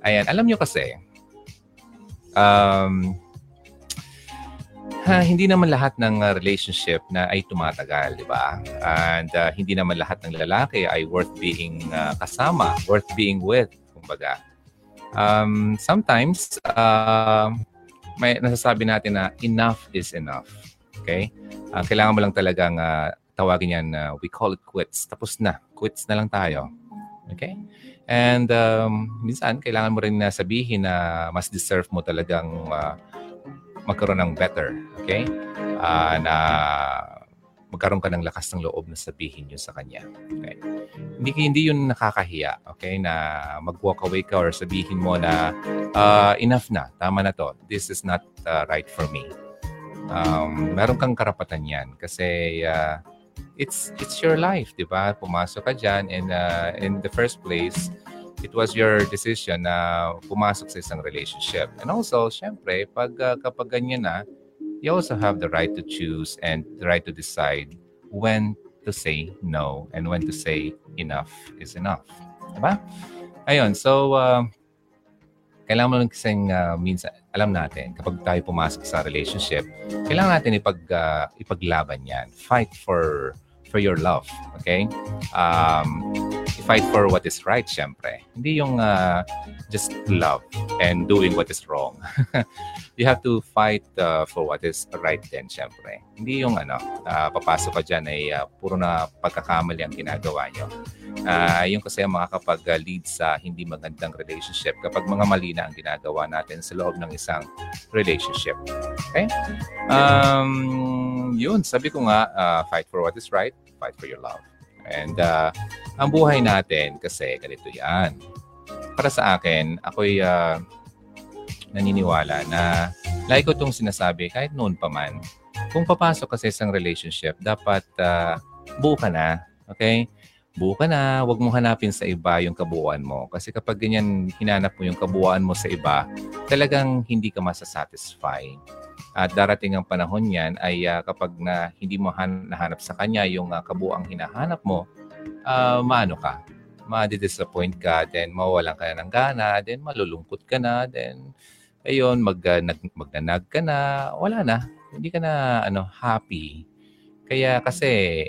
Ayan, alam nyo kasi, um, ha, hindi naman lahat ng uh, relationship na ay tumatagal, di ba? And uh, hindi naman lahat ng lalaki ay worth being uh, kasama, worth being with, kumbaga. Um, sometimes, uh, may nasasabi natin na enough is enough. Okay? Uh, kailangan mo lang talagang uh, tawagin yan, uh, we call it quits. Tapos na. Quits na lang tayo. Okay? And um, minsan, kailangan mo rin na sabihin na mas deserve mo talagang uh, magkaroon ng better. Okay? Uh, na magkaroon ka ng lakas ng loob na sabihin yun sa kanya. Okay? Hindi, hindi yun nakakahiya. Okay? Na mag-walk away ka or sabihin mo na uh, enough na. Tama na to. This is not uh, right for me. Um, meron kang karapatan yan kasi uh, it's it's your life, 'di ba? Pumasok ka diyan and uh, in the first place, it was your decision na pumasok sa isang relationship. And also, syempre, pag uh, kapag ganyan na, you also have the right to choose and the right to decide when to say no and when to say enough is enough. Diba? Ayun, so uh, kailangan mo lang kasing uh, minsan, alam natin, kapag tayo pumasok sa relationship, kailangan natin ipag, uh, ipaglaban yan. Fight for for your love. Okay? Um, fight for what is right, syempre. Hindi yung uh, just love and doing what is wrong. you have to fight uh, for what is right din, syempre. Hindi yung ano, uh, papasok ka dyan ay uh, puro na pagkakamali ang ginagawa nyo. Uh, yung kasi makakapag-lead sa hindi magandang relationship kapag mga mali na ang ginagawa natin sa loob ng isang relationship. Okay? Um, yun, sabi ko nga, uh, fight for what is right, fight for your love. And uh, ang buhay natin kasi ganito yan. Para sa akin, ako'y uh, naniniwala na like ko itong sinasabi kahit noon pa man, kung papasok ka sa isang relationship, dapat uh, buo ka na. Okay? Buo ka na, huwag mo hanapin sa iba yung kabuuan mo. Kasi kapag ganyan hinanap mo yung kabuuan mo sa iba, talagang hindi ka masasatisfy. At darating ang panahon niyan ay uh, kapag na hindi mo han- nahanap sa kanya yung uh, kabuang hinahanap mo, uh, maano ka, ma-disappoint ka, then mawawalan ka na ng gana, then malulungkot ka na, then ayun, mag, uh, nag, magnanag ka na, wala na. Hindi ka na ano, happy. Kaya kasi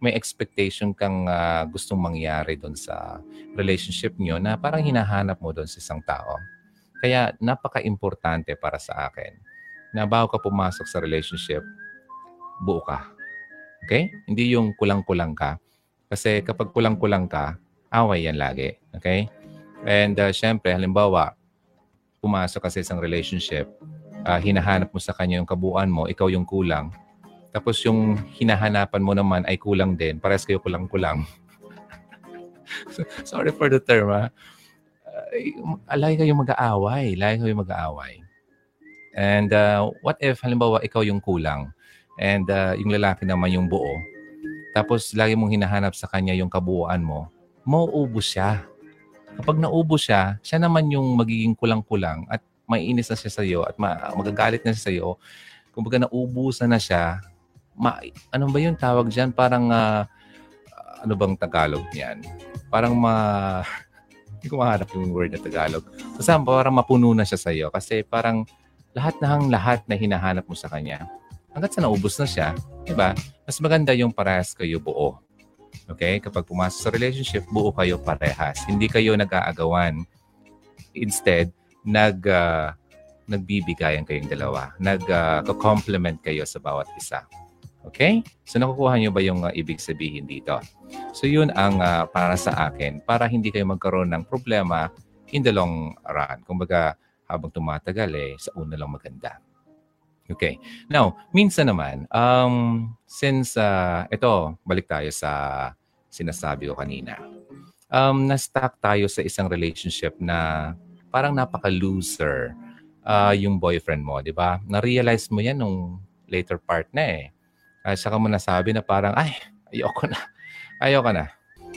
may expectation kang uh, gustong mangyari doon sa relationship niyo na parang hinahanap mo doon sa isang tao. Kaya napaka-importante para sa akin na bago ka pumasok sa relationship, buo ka. Okay? Hindi yung kulang-kulang ka. Kasi kapag kulang-kulang ka, away yan lagi. Okay? And uh, syempre, halimbawa, pumasok ka sa isang relationship, uh, hinahanap mo sa kanya yung kabuuan mo, ikaw yung kulang. Tapos yung hinahanapan mo naman ay kulang din. Parehas kayo kulang-kulang. Sorry for the term, ha? Uh, lagi kayo mag-aaway. Lagi kayo mag-aaway. And uh, what if, halimbawa, ikaw yung kulang and uh, yung lalaki naman yung buo, tapos lagi mong hinahanap sa kanya yung kabuuan mo, mauubos siya. Kapag naubos siya, siya naman yung magiging kulang-kulang at maiinis na siya sa iyo at ma- magagalit na siya sa iyo. Kumbaga naubusan na siya, ma- ano ba yung tawag diyan? Parang, uh, ano bang Tagalog niyan? Parang ma... Hindi ko mahanap yung word na Tagalog. Basta parang mapuno na siya sa iyo kasi parang lahat na ang lahat na hinahanap mo sa kanya, hanggat sa naubos na siya, di ba? Mas maganda yung parehas kayo buo. Okay? Kapag pumasok sa relationship, buo kayo parehas. Hindi kayo nag-aagawan. Instead, nag, uh, nagbibigayan kayong dalawa. Nag-complement uh, kayo sa bawat isa. Okay? So nakukuha niyo ba yung uh, ibig sabihin dito? So yun ang uh, para sa akin para hindi kayo magkaroon ng problema in the long run. Kumbaga, habang tumatagal eh, sa una lang maganda. Okay. Now, minsan naman, um, since, uh, ito, balik tayo sa sinasabi ko kanina. Um, na-stuck tayo sa isang relationship na parang napaka-loser uh, yung boyfriend mo, di ba? Na-realize mo yan nung later part na eh. Uh, saka mo nasabi na parang, ay, ayoko na. Ayoko na.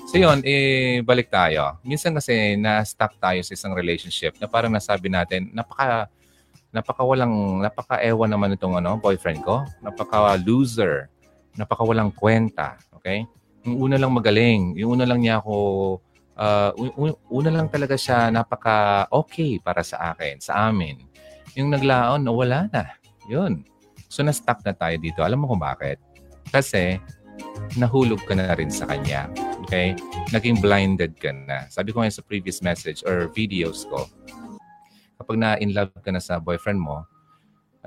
So yun, eh, balik tayo. Minsan kasi na-stuck tayo sa isang relationship na parang nasabi natin, napaka, napaka walang, napaka ewan naman itong ano, boyfriend ko. Napaka loser. Napaka walang kwenta. Okay? Yung una lang magaling. Yung una lang niya ako uh, una lang talaga siya napaka-okay para sa akin, sa amin. Yung naglaon, wala na. Yun. So, na-stuck na tayo dito. Alam mo kung bakit? Kasi, nahulog ka na rin sa kanya. Okay? Naging blinded ka na. Sabi ko nga sa previous message or videos ko, kapag na-in love ka na sa boyfriend mo,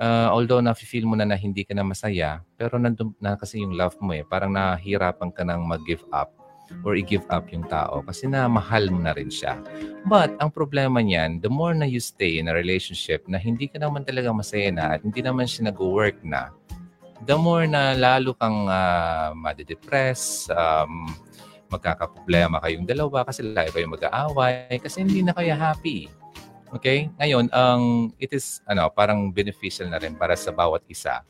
uh, although na-feel mo na na hindi ka na masaya, pero nandun na kasi yung love mo eh. Parang nahihirapan ka nang mag-give up or i-give up yung tao kasi na mahal mo na rin siya. But ang problema niyan, the more na you stay in a relationship na hindi ka naman talaga masaya na at hindi naman siya nag-work na, the more na lalo kang uh, madidepress, um, magkakaproblema kayong dalawa kasi lalo kayong mag-aaway kasi hindi na kayo happy. Okay? Ngayon, ang um, it is ano, parang beneficial na rin para sa bawat isa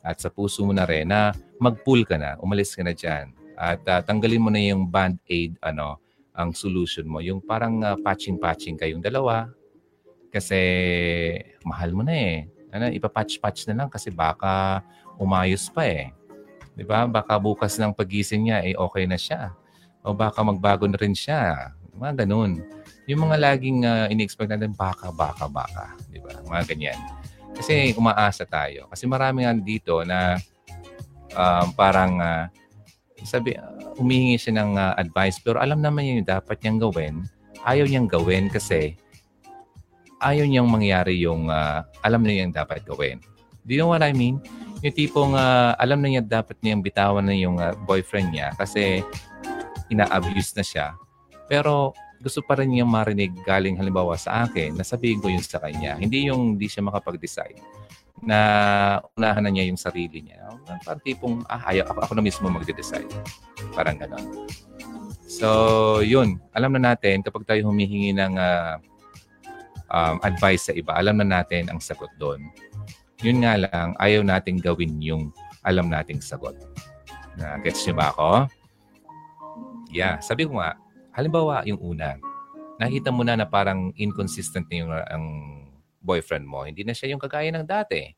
at sa puso mo na rin na mag-pull ka na, umalis ka na diyan at uh, tanggalin mo na yung band-aid ano, ang solution mo. Yung parang uh, patching-patching kayong dalawa kasi mahal mo na eh. Ano, ipapatch-patch na lang kasi baka umayos pa eh. 'Di ba? Baka bukas ng pagising niya eh okay na siya. O baka magbago na rin siya. Mga ganun yung mga laging uh, ini-expect natin, baka, baka, baka. Di ba? Mga ganyan. Kasi umaasa tayo. Kasi marami nga dito na um, parang uh, sabi, uh, humihingi siya ng uh, advice pero alam naman niya yung dapat niyang gawin. Ayaw niyang gawin kasi ayaw niyang mangyari yung uh, alam niya yung dapat gawin. Do you know what I mean? Yung tipong uh, alam na niya dapat niyang bitawan na yung uh, boyfriend niya kasi ina-abuse na siya. Pero gusto pa rin niyang marinig galing halimbawa sa akin na sabihin ko yun sa kanya. Hindi yung hindi siya makapag-decide na unahan na niya yung sarili niya. Parang tipong, ah, ayaw, ako, ako na mismo magde-decide. Parang ganon. So, yun. Alam na natin, kapag tayo humihingi ng uh, um, advice sa iba, alam na natin ang sagot doon. Yun nga lang, ayaw nating gawin yung alam nating sagot. Na, gets niyo ba ako? Yeah, sabi ko nga, Halimbawa, yung una, nakita mo na na parang inconsistent na yung ang boyfriend mo. Hindi na siya yung kagaya ng dati.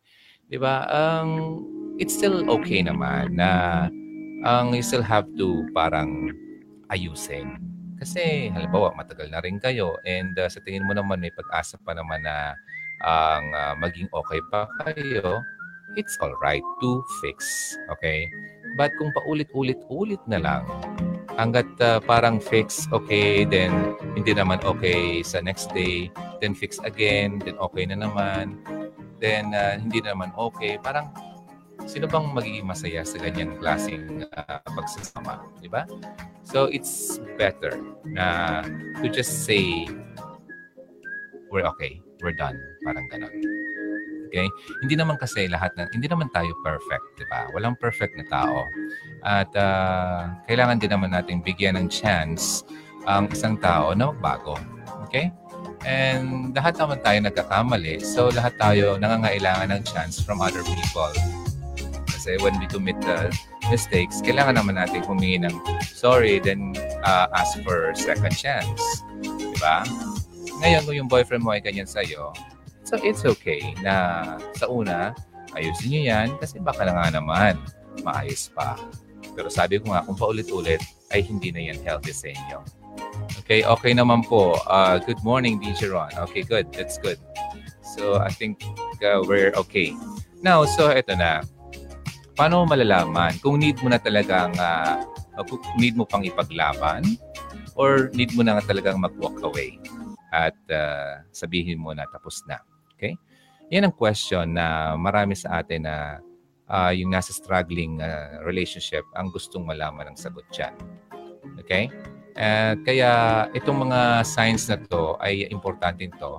Di ba? Um, it's still okay naman na ang um, you still have to parang ayusin. Kasi halimbawa, matagal na rin kayo and uh, sa tingin mo naman may pag-asa pa naman na ang uh, maging okay pa kayo, it's all right to fix. Okay? But kung paulit-ulit-ulit na lang, hanggat uh, parang fix, okay, then hindi naman okay sa next day, then fix again, then okay na naman, then uh, hindi naman okay, parang sino bang magiging masaya sa ganyang klaseng uh, pagsasama, di ba? So it's better na to just say we're okay, we're done, parang ganon. Okay? Hindi naman kasi lahat ng hindi naman tayo perfect, 'di ba? Walang perfect na tao. At uh, kailangan din naman nating bigyan ng chance ang isang tao na magbago. Okay? And lahat naman tayo nagkakamali. So lahat tayo nangangailangan ng chance from other people. Kasi when we commit the mistakes, kailangan naman natin humingi ng sorry, then uh, ask for second chance. Diba? Ngayon, kung yung boyfriend mo ay ganyan sa'yo, So it's okay na sa una, ayusin nyo yan kasi baka na nga naman maayos pa. Pero sabi ko nga, kung paulit-ulit, ay hindi na yan healthy sa inyo. Okay, okay naman po. Uh, good morning, DJ Ron. Okay, good. That's good. So, I think uh, we're okay. Now, so ito na. Paano malalaman kung need mo na talagang, uh, need mo pang ipaglaban or need mo na talagang mag-walk away at uh, sabihin mo na tapos na. Okay? Yan ang question na marami sa atin na uh, yung nasa struggling uh, relationship ang gustong malaman ng sagot dyan. Okay? Uh, kaya itong mga signs na to ay importante to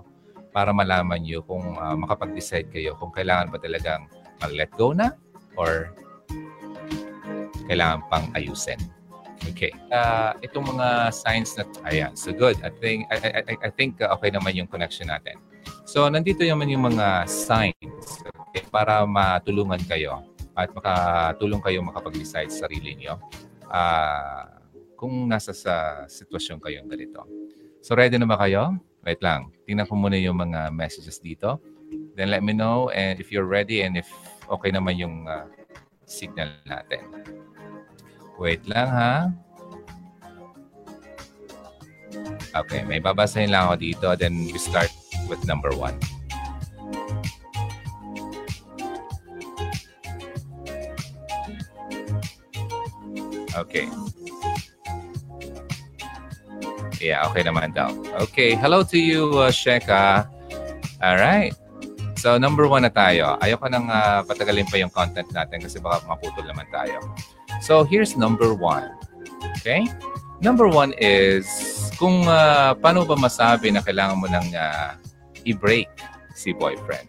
para malaman nyo kung uh, makapag-decide kayo kung kailangan ba talagang mag-let go na or kailangan pang ayusin. Okay. Uh, itong mga signs na ayan. So good. I think I, I, I think uh, okay naman yung connection natin. So, nandito naman yung mga signs okay, para matulungan kayo at makatulong kayo makapag-decide sa sarili niyo uh, kung nasa sa sitwasyon kayong ganito. So, ready na ba kayo? Wait lang. Tingnan ko muna yung mga messages dito. Then let me know and if you're ready and if okay naman yung uh, signal natin. Wait lang ha. Okay, may babasahin lang ako dito. Then we start with number one. Okay. Yeah, okay naman daw. Okay, hello to you, uh, Sheka. All right. So, number one na tayo. Ayoko nang uh, patagalin pa yung content natin kasi baka maputol naman tayo. So, here's number one. Okay? Number one is kung uh, paano ba masabi na kailangan mo nang uh, i-break si boyfriend.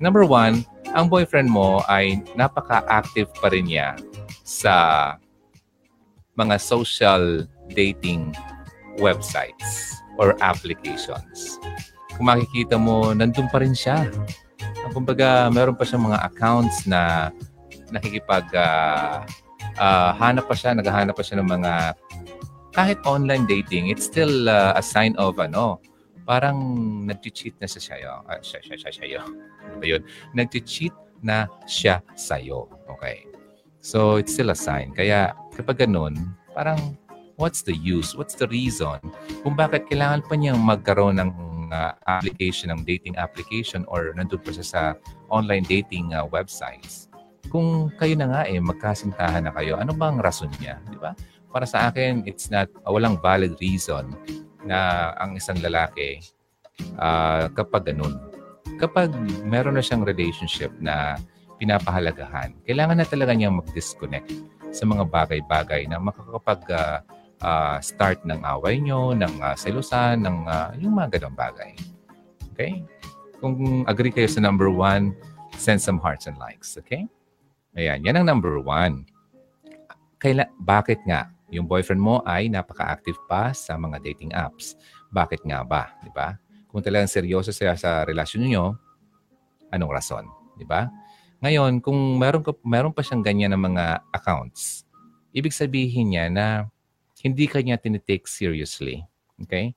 Number one, ang boyfriend mo ay napaka-active pa rin niya sa mga social dating websites or applications. Kung makikita mo, nandun pa rin siya. Kumbaga, meron pa siyang mga accounts na nakikipag uh, uh, hanap pa siya, naghahanap pa siya ng mga kahit online dating, it's still uh, a sign of ano, parang nag-cheat na siya sa'yo. Uh, siya, siya, siya, sa'yo. Ano yun? Nag-cheat na siya sa'yo. Okay. So, it's still a sign. Kaya, kapag ganun, parang what's the use? What's the reason kung bakit kailangan pa niyang magkaroon ng uh, application, ng dating application or nandun pa siya sa online dating uh, websites? Kung kayo na nga eh, magkasintahan na kayo, ano bang rason niya? Di ba? Para sa akin, it's not, uh, walang valid reason na ang isang lalaki uh, kapag ganun. Kapag meron na siyang relationship na pinapahalagahan, kailangan na talaga niyang mag-disconnect sa mga bagay-bagay na makakapag uh, uh, start ng away nyo, ng uh, selusan, ng uh, yung mga ganong bagay. Okay? Kung agree kayo sa number one, send some hearts and likes. Okay? Ayan, yan ang number one. Kaila, bakit nga? Yung boyfriend mo ay napaka-active pa sa mga dating apps. Bakit nga ba? Di ba? Kung talagang seryoso siya sa relasyon niyo, anong rason? Di ba? Ngayon, kung meron, ka, meron pa siyang ganyan ng mga accounts, ibig sabihin niya na hindi ka niya tinitake seriously. Okay?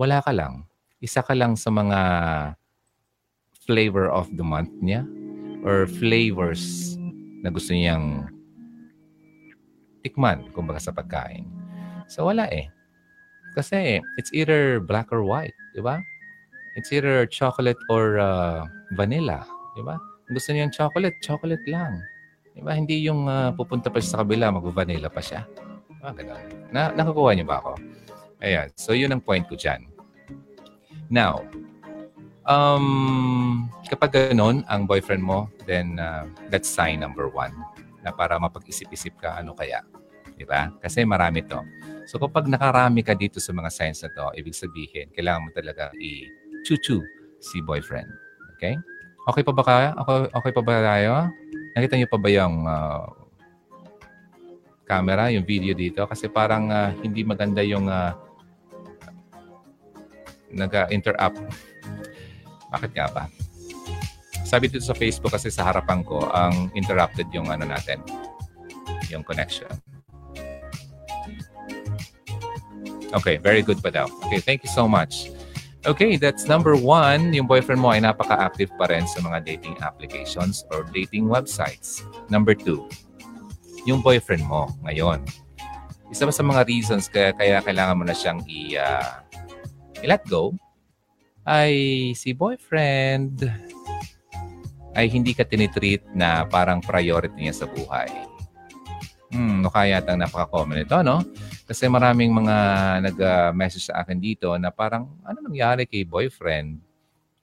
Wala ka lang. Isa ka lang sa mga flavor of the month niya or flavors na gusto niyang tikman, kumbaga sa pagkain. So wala eh. Kasi it's either black or white, di ba? It's either chocolate or uh, vanilla, di ba? Gusto niya chocolate, chocolate lang. Di ba? Hindi yung uh, pupunta pa siya sa kabila, mag-vanilla pa siya. Ah, ganun. Na, nakakuha niyo ba ako? Ayan. So, yun ang point ko dyan. Now, um, kapag ganun ang boyfriend mo, then uh, that's sign number one na para mapag-isip-isip ka ano kaya. Di ba? Kasi marami to. So kapag nakarami ka dito sa mga signs na to, ibig sabihin, kailangan mo talaga i-chu-chu si boyfriend. Okay? Okay pa ba kaya? Okay, okay pa ba tayo? Nakita niyo pa ba yung uh, camera, yung video dito kasi parang uh, hindi maganda yung uh, nag-interrupt. Bakit nga ba? Sabi dito sa Facebook kasi sa harapan ko, ang interrupted yung ano natin, yung connection. Okay, very good pa daw. Okay, thank you so much. Okay, that's number one. Yung boyfriend mo ay napaka-active pa rin sa mga dating applications or dating websites. Number two, yung boyfriend mo ngayon. Isa pa sa mga reasons kaya, kaya kailangan mo na siyang i, uh, i-let go ay si boyfriend ay hindi ka tinitreat na parang priority niya sa buhay. Hmm, no kaya tang napaka-common ito, no? Kasi maraming mga nag-message sa akin dito na parang, ano nangyari kay boyfriend?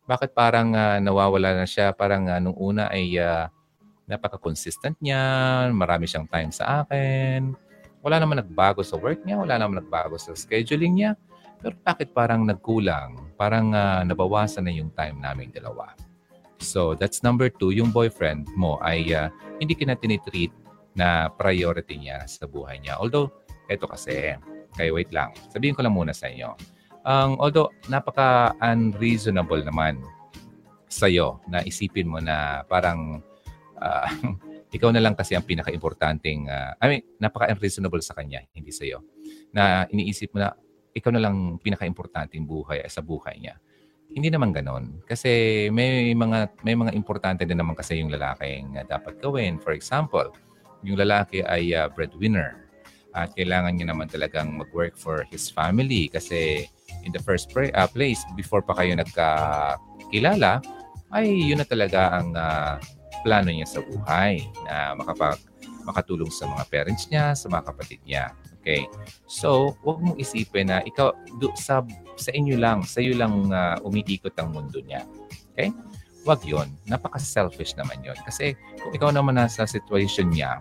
Bakit parang uh, nawawala na siya? Parang uh, nung una ay uh, Napaka-consistent niya, marami siyang time sa akin. Wala naman nagbago sa work niya, wala naman nagbago sa scheduling niya. Pero bakit parang nagkulang? Parang uh, nabawasan na yung time naming dalawa. So, that's number two. Yung boyfriend mo ay uh, hindi ka na tinitreat na priority niya sa buhay niya. Although, eto kasi, kaya wait lang. Sabihin ko lang muna sa inyo. Um, although, napaka-unreasonable naman sa'yo na isipin mo na parang uh, ikaw na lang kasi ang pinaka-importanting, uh, I mean, napaka-unreasonable sa kanya, hindi sa iyo. Na iniisip mo na ikaw na lang pinaka-importanting buhay sa buhay niya. Hindi naman ganon. Kasi may mga may mga importante din naman kasi yung lalaki uh, dapat gawin. For example, yung lalaki ay uh, breadwinner. at kailangan niya naman talagang mag-work for his family kasi in the first pra- uh, place, before pa kayo nagkakilala, ay yun na talaga ang uh, plano niya sa buhay na makapag makatulong sa mga parents niya, sa mga kapatid niya. Okay? So, huwag mong isipin na ikaw do, sa sa inyo lang, sa iyo lang uh, umiikot ang mundo niya. Okay? Huwag 'yon. Napaka-selfish naman 'yon. Kasi kung ikaw naman nasa situation niya,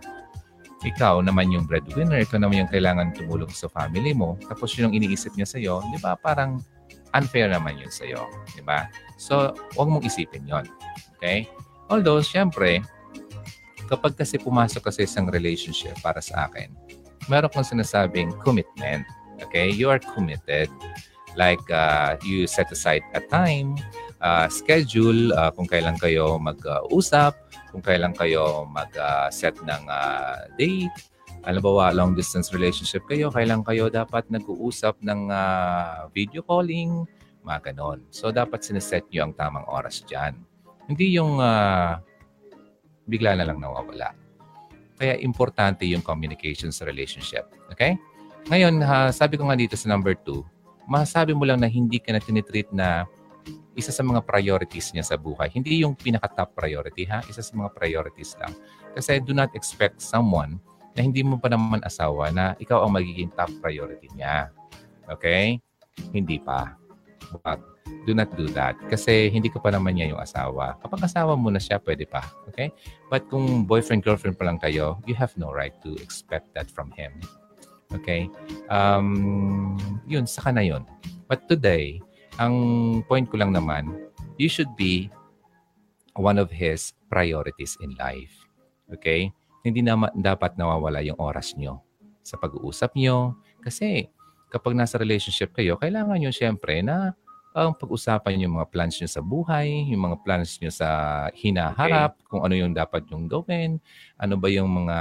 ikaw naman yung breadwinner, ikaw naman yung kailangan tumulong sa family mo, tapos yun ang iniisip niya sa'yo, di ba? Parang unfair naman yun sa'yo. Di ba? So, huwag mong isipin yon Okay? Although, syempre, kapag kasi pumasok ka sa isang relationship para sa akin, meron kang sinasabing commitment. Okay? You are committed. Like, uh, you set aside a time, uh, schedule, uh, kung kailan kayo mag-usap, kung kailan kayo mag-set uh, ng uh, date. Alam ba, long distance relationship kayo, kailan kayo dapat nag-uusap ng uh, video calling, mga ganon. So, dapat sineset nyo ang tamang oras dyan. Hindi yung uh, bigla na lang nawawala. Kaya importante yung communication sa relationship. Okay? Ngayon, uh, sabi ko nga dito sa number two, masasabi mo lang na hindi ka na tinitreat na isa sa mga priorities niya sa buhay. Hindi yung pinaka-top priority, ha? Isa sa mga priorities lang. Kasi do not expect someone na hindi mo pa naman asawa na ikaw ang magiging top priority niya. Okay? Hindi pa. But do not do that. Kasi hindi ka pa naman niya yung asawa. Kapag asawa mo na siya, pwede pa. Okay? But kung boyfriend-girlfriend pa lang kayo, you have no right to expect that from him. Okay? Um, yun, saka na yun. But today, ang point ko lang naman, you should be one of his priorities in life. Okay? Hindi na dapat nawawala yung oras nyo sa pag-uusap nyo. Kasi kapag nasa relationship kayo, kailangan nyo siyempre na ang pag-usapan yung mga plans nyo sa buhay, yung mga plans nyo sa hinaharap, okay. kung ano yung dapat nyong gawin, ano ba yung mga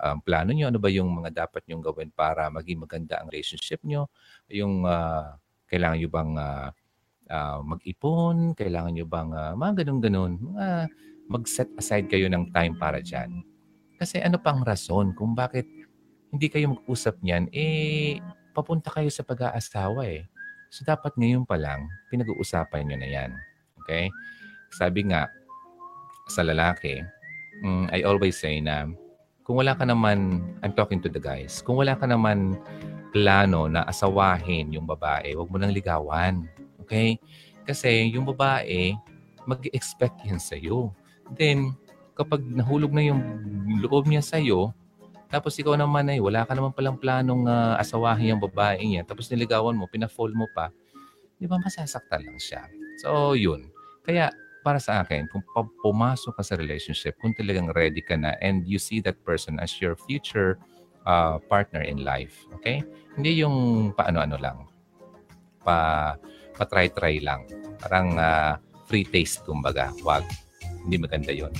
um, plano nyo, ano ba yung mga dapat nyong gawin para maging maganda ang relationship nyo, yung uh, kailangan nyo bang uh, uh, mag-ipon? Kailangan nyo bang uh, mga ganun-ganun? Mga mag-set aside kayo ng time para dyan. Kasi ano pang rason kung bakit hindi kayo mag-usap niyan, eh, papunta kayo sa pag-aasawa eh. So, dapat ngayon pa lang, pinag-uusapan nyo na yan. Okay? Sabi nga, sa lalaki, um, I always say na, kung wala ka naman, I'm talking to the guys, kung wala ka naman plano na asawahin yung babae, huwag mo nang ligawan. Okay? Kasi yung babae, mag-expect yan sa'yo. Then, kapag nahulog na yung loob niya sa'yo, tapos ikaw naman ay wala ka naman palang planong uh, asawahin yung babae niya, tapos niligawan mo, pina-fall mo pa, di ba masasaktan lang siya. So, yun. Kaya, para sa akin, kung pumasok ka sa relationship, kung talagang ready ka na and you see that person as your future uh, partner in life. Okay? Hindi yung paano-ano lang. Pa, pa-try-try lang. Parang uh, free taste, kumbaga. Wag. Hindi maganda yon.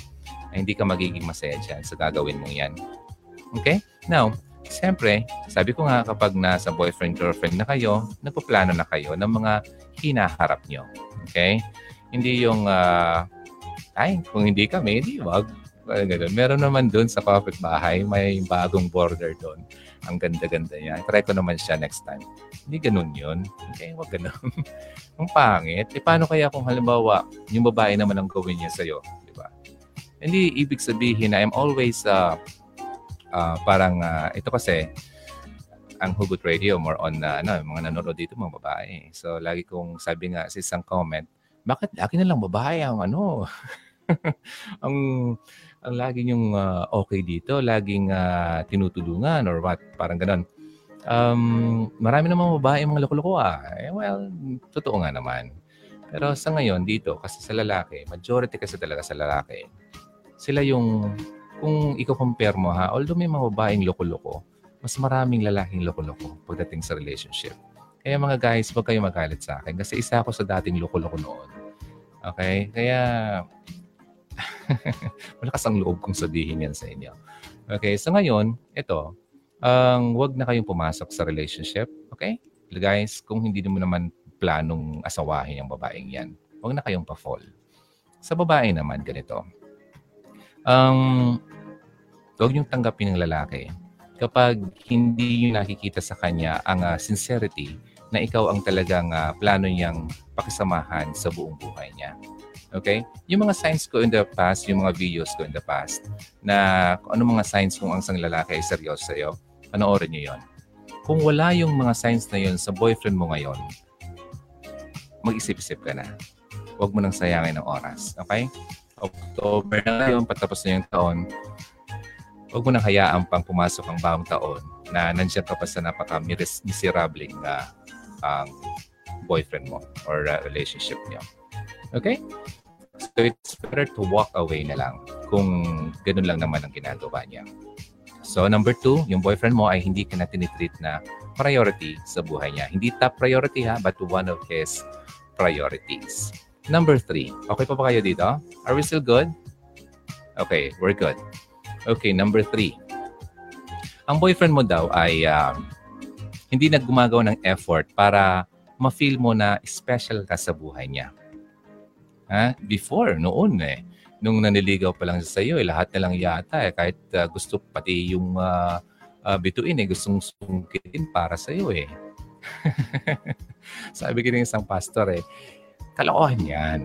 Ay, hindi ka magiging masaya dyan sa gagawin mo yan. Okay? Now, siyempre, sabi ko nga kapag nasa boyfriend-girlfriend na kayo, nagpaplano na kayo ng mga hinaharap nyo. Okay? Hindi yung, uh, ay, kung hindi kami, hindi wag. Ganun. Meron naman doon sa bahay, may bagong border doon. Ang ganda-ganda niya. Try ko naman siya next time. Hindi ganun yun. Okay, wag ganun. ang pangit. E paano kaya kung halimbawa, yung babae naman ang gawin niya sa'yo? Di ba? Hindi ibig sabihin na I'm always uh, uh, parang, uh, ito kasi, ang Hugot Radio, more on uh, ano, mga nanonood dito, mga babae. So, lagi kong sabi nga sa isang comment, bakit lagi na lang babae ang ano? ang ang laging yung uh, okay dito, laging uh, tinutulungan or what, parang ganun. Um, marami namang babae mga loko-loko ah. Eh, well, totoo nga naman. Pero sa ngayon dito, kasi sa lalaki, majority kasi talaga sa lalaki, sila yung, kung i-compare mo ha, although may mga babaeng loko-loko, mas maraming lalaking loko-loko pagdating sa relationship. Kaya mga guys, huwag kayo magalit sa akin kasi isa ako sa dating loko-loko noon. Okay? Kaya Malakas ang loob kong sabihin yan sa inyo. Okay, so ngayon, ito, ang um, wag na kayong pumasok sa relationship. Okay? Guys, kung hindi mo naman planong asawahin yung babaeng yan, wag na kayong pa-fall. Sa babae naman, ganito. Um, huwag niyong tanggapin ng lalaki kapag hindi nyo nakikita sa kanya ang uh, sincerity na ikaw ang talagang uh, plano niyang pakisamahan sa buong buhay niya. Okay? Yung mga signs ko in the past, yung mga videos ko in the past, na kung ano mga signs kung ang isang lalaki ay seryoso sa'yo, panoorin niyo yon. Kung wala yung mga signs na yon sa boyfriend mo ngayon, mag-isip-isip ka na. Huwag mo nang sayangin ng oras. Okay? October na ngayon, patapos na yung taon, huwag mo nang hayaan pang pumasok ang bagong taon na nandiyan ka pa sa napaka-miserabling uh, um, boyfriend mo or uh, relationship niyo. Okay? So it's better to walk away na lang kung ganun lang naman ang ginagawa niya. So number two, yung boyfriend mo ay hindi ka na tinitreat na priority sa buhay niya. Hindi top priority ha, but one of his priorities. Number three. Okay pa ba kayo dito? Are we still good? Okay, we're good. Okay, number three. Ang boyfriend mo daw ay uh, hindi naggumagawa ng effort para ma-feel mo na special ka sa buhay niya. Ha? Before, noon eh. Nung naniligaw pa lang sa iyo, eh, lahat na lang yata eh. Kahit uh, gusto pati yung uh, uh, bituin eh, gustong sungkitin para sa iyo eh. Sabi ko ng isang pastor eh, Kalokohan yan.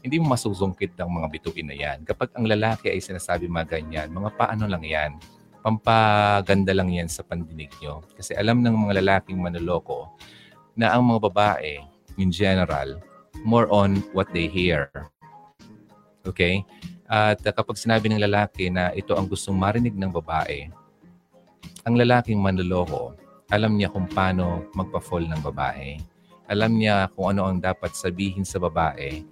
Hindi mo masusungkit ang mga bituin na yan. Kapag ang lalaki ay sinasabi mga ganyan, mga paano lang yan, pampaganda lang yan sa pandinig nyo. Kasi alam ng mga lalaking manloloko na ang mga babae, in general, more on what they hear. Okay? At kapag sinabi ng lalaki na ito ang gustong marinig ng babae, ang lalaking manloloko, alam niya kung paano magpa-fall ng babae alam niya kung ano ang dapat sabihin sa babae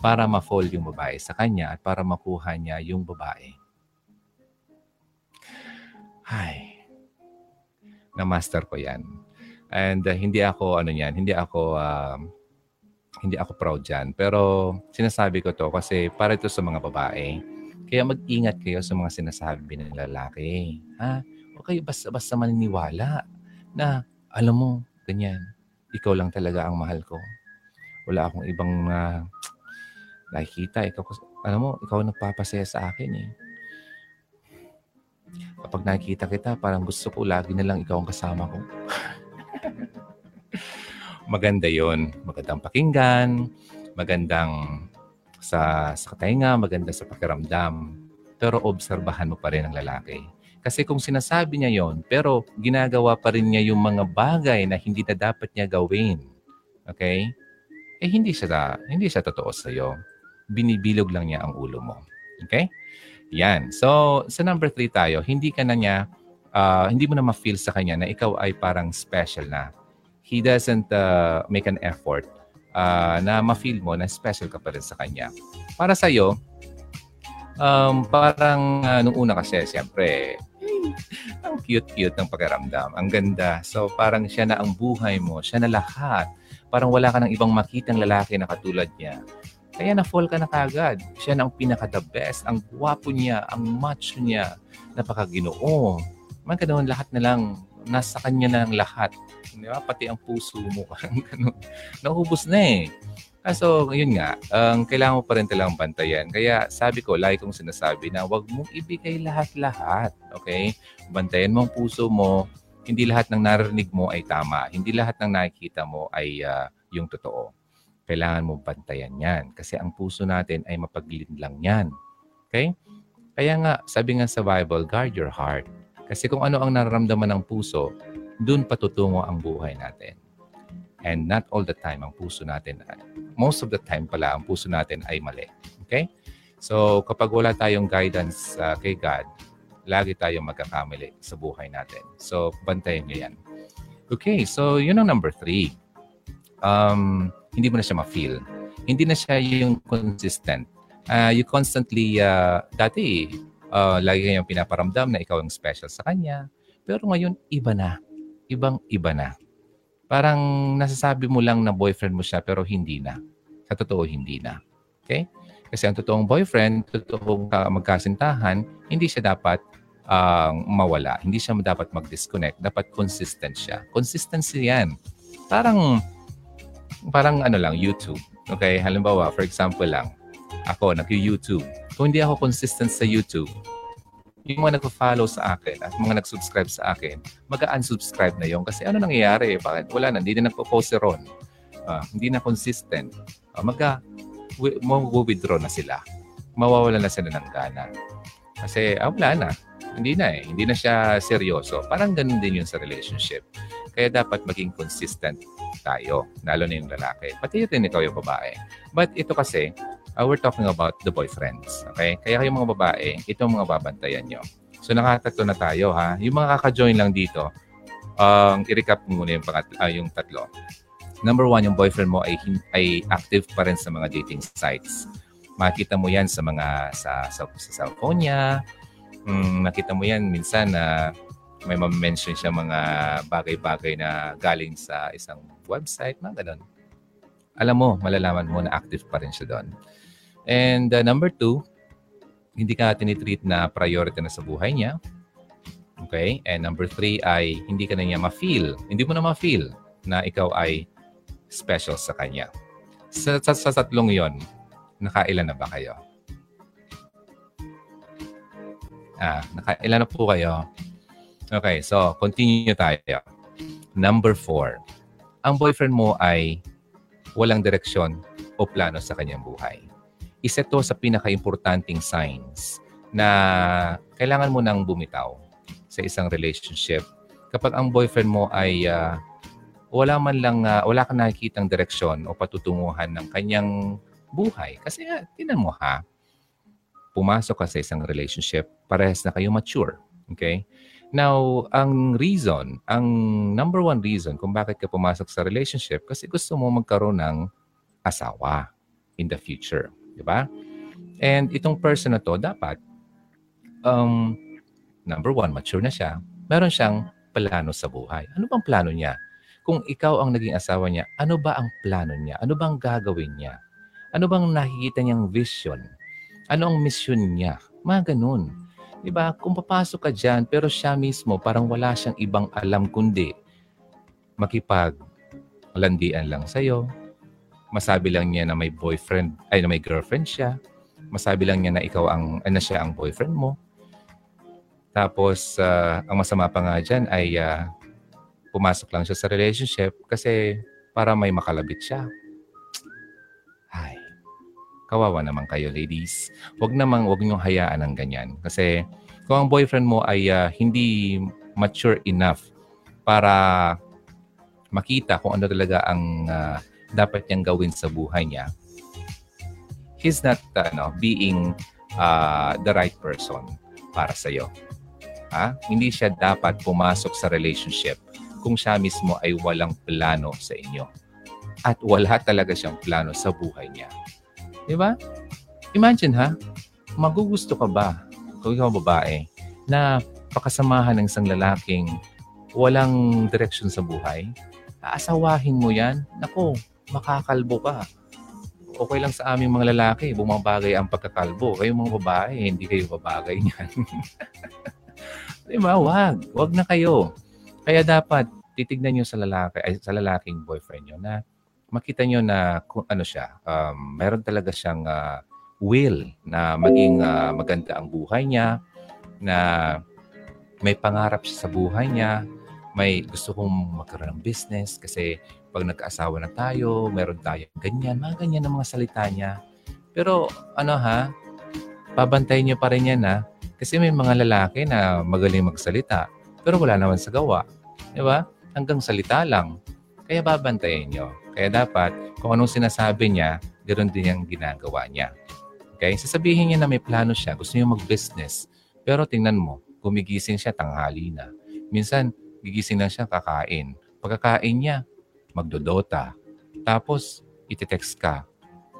para ma-fall yung babae sa kanya at para makuha niya yung babae. Ay, na-master ko yan. And uh, hindi ako, ano yan, hindi ako, uh, hindi ako proud dyan. Pero sinasabi ko to kasi para ito sa mga babae. Kaya mag-ingat kayo sa mga sinasabi ng lalaki. Ha? Huwag kayo basta-basta maniniwala na, alam mo, ganyan ikaw lang talaga ang mahal ko. Wala akong ibang uh, nakikita. Ikaw, alam mo, ikaw nagpapasaya sa akin eh. Kapag nakikita kita, parang gusto ko lagi na lang ikaw ang kasama ko. Maganda yon Magandang pakinggan, magandang sa, sa katainga, maganda sa pakiramdam. Pero obserbahan mo pa rin ang lalaki kasi kung sinasabi niya yon, pero ginagawa pa rin niya yung mga bagay na hindi na dapat niya gawin. Okay? Eh hindi siya hindi siya totoo sa iyo. Binibilog lang niya ang ulo mo. Okay? Yan. So, sa number three tayo, hindi ka na niya, uh, hindi mo na ma-feel sa kanya na ikaw ay parang special na. He doesn't uh, make an effort uh, na ma-feel mo na special ka pa rin sa kanya. Para sa iyo, um, parang uh, nung una kasi, siyempre, ang cute-cute ng pakiramdam. Ang ganda. So parang siya na ang buhay mo. Siya na lahat. Parang wala ka ng ibang makitang lalaki na katulad niya. Kaya na-fall ka na kagad. Siya na ang pinaka-the best. Ang guwapo niya, ang macho niya, napakaginoo. Man ganoon, lahat na lang, nasa kanya na ang lahat. Di ba? Pati ang puso mo. Ganun. Naubos na eh. Kaso, yun nga, ang um, kailangan mo pa rin talagang bantayan. Kaya sabi ko, lagi kong sinasabi na huwag mong ibigay lahat-lahat. Okay? Bantayan mo ang puso mo. Hindi lahat ng narinig mo ay tama. Hindi lahat ng nakikita mo ay uh, yung totoo. Kailangan mo bantayan yan. Kasi ang puso natin ay mapaglin lang yan. Okay? Kaya nga, sabi nga sa Bible, guard your heart. Kasi kung ano ang nararamdaman ng puso, dun patutungo ang buhay natin. And not all the time ang puso natin, most of the time pala ang puso natin ay mali. Okay? So kapag wala tayong guidance uh, kay God, lagi tayong magkakamali sa buhay natin. So bantayan nyo yan. Okay, so yun ang number three. Um, hindi mo na siya ma-feel. Hindi na siya yung consistent. Uh, you constantly, uh, dati, uh, lagi kayong pinaparamdam na ikaw ang special sa kanya. Pero ngayon, iba na. Ibang iba na parang nasasabi mo lang na boyfriend mo siya pero hindi na. Sa totoo, hindi na. Okay? Kasi ang totoong boyfriend, totoong magkasintahan, hindi siya dapat uh, mawala. Hindi siya dapat mag-disconnect. Dapat consistent siya. Consistency yan. Parang, parang ano lang, YouTube. Okay? Halimbawa, for example lang, ako, nag-YouTube. Kung hindi ako consistent sa YouTube, yung mga nag-follow sa akin at mga nag-subscribe sa akin, mag-unsubscribe na yon Kasi ano nangyayari? Bakit? Wala na. Hindi na nagpo-post si Ron. Uh, hindi na consistent. Uh, mag withdraw na sila. Mawawala na sila ng gana. Kasi ah, wala na. Hindi na eh. Hindi na siya seryoso. Parang ganun din yun sa relationship. Kaya dapat maging consistent tayo, lalo na yung lalaki. Pati rin ikaw yung babae. But ito kasi, uh, we're talking about the boyfriends. Okay? Kaya kayong mga babae, ito ang mga babantayan nyo. So nakatatlo na tayo ha. Yung mga kaka-join lang dito, um, i-recap muna yung, pangat, uh, yung tatlo. Number one, yung boyfriend mo ay, ay active pa rin sa mga dating sites. Makita mo yan sa mga sa, sa, sa cellphone niya. Mm, nakita mo yan minsan na may ma-mention siya mga bagay-bagay na galing sa isang website, mga ganun. Alam mo, malalaman mo na active pa rin siya doon. And uh, number two, hindi ka tinitreat na priority na sa buhay niya. Okay? And number three ay hindi ka na niya ma-feel. Hindi mo na ma-feel na ikaw ay special sa kanya. Sa, sa, sa tatlong yon, nakailan na ba kayo? Ah, nakailan na po kayo? Okay, so continue tayo. Number four, ang boyfriend mo ay walang direksyon o plano sa kanyang buhay isa to sa pinaka-importanting signs na kailangan mo nang bumitaw sa isang relationship. Kapag ang boyfriend mo ay uh, wala man lang, uh, wala kang nakikitang direksyon o patutunguhan ng kanyang buhay. Kasi nga, tinan mo ha, pumasok ka sa isang relationship, parehas na kayo mature. Okay? Now, ang reason, ang number one reason kung bakit ka pumasok sa relationship, kasi gusto mo magkaroon ng asawa in the future. Di ba? And itong person na to, dapat, um, number one, mature na siya. Meron siyang plano sa buhay. Ano bang plano niya? Kung ikaw ang naging asawa niya, ano ba ang plano niya? Ano bang gagawin niya? Ano bang nakikita niyang vision? Ano ang mission niya? Mga ganun. Di ba? Kung papasok ka dyan, pero siya mismo parang wala siyang ibang alam kundi makipag landian lang sa'yo, masabi lang niya na may boyfriend, ay na may girlfriend siya. Masabi lang niya na ikaw ang, ano siya ang boyfriend mo. Tapos, uh, ang masama pa nga dyan ay uh, pumasok lang siya sa relationship kasi para may makalabit siya. Kawawa naman kayo ladies. Huwag namang, huwag niyong hayaan ng ganyan. Kasi kung ang boyfriend mo ay uh, hindi mature enough para makita kung ano talaga ang uh, dapat niyang gawin sa buhay niya, he's not uh, being uh, the right person para sa iyo. Ha? Hindi siya dapat pumasok sa relationship kung siya mismo ay walang plano sa inyo. At wala talaga siyang plano sa buhay niya. Di ba? Imagine ha, magugusto ka ba, kung ikaw babae, na pakasamahan ng isang lalaking walang direksyon sa buhay? Aasawahin mo yan? Nako, makakalbo ka. Okay lang sa aming mga lalaki, bumabagay ang pagkakalbo. Kayo mga babae, hindi kayo babagay niyan. Di ba? Wag. Wag na kayo. Kaya dapat titignan nyo sa lalaki, ay, sa lalaking boyfriend nyo na makita nyo na kung ano siya, um, meron talaga siyang uh, will na maging uh, maganda ang buhay niya, na may pangarap siya sa buhay niya, may gusto kong magkaroon ng business kasi pag nagkaasawa na tayo, meron tayo ganyan, mga ganyan ang mga salita niya. Pero ano ha, pabantayin niyo pa rin yan ha. Kasi may mga lalaki na magaling magsalita, pero wala naman sa gawa. Di ba? Hanggang salita lang. Kaya babantayin niyo. Kaya dapat, kung anong sinasabi niya, ganoon din yung ginagawa niya. Okay? Sasabihin niya na may plano siya, gusto niya mag-business. Pero tingnan mo, gumigising siya tanghali na. Minsan, gigising lang siya kakain. Pagkakain niya, magdodota. Tapos, iti-text ka.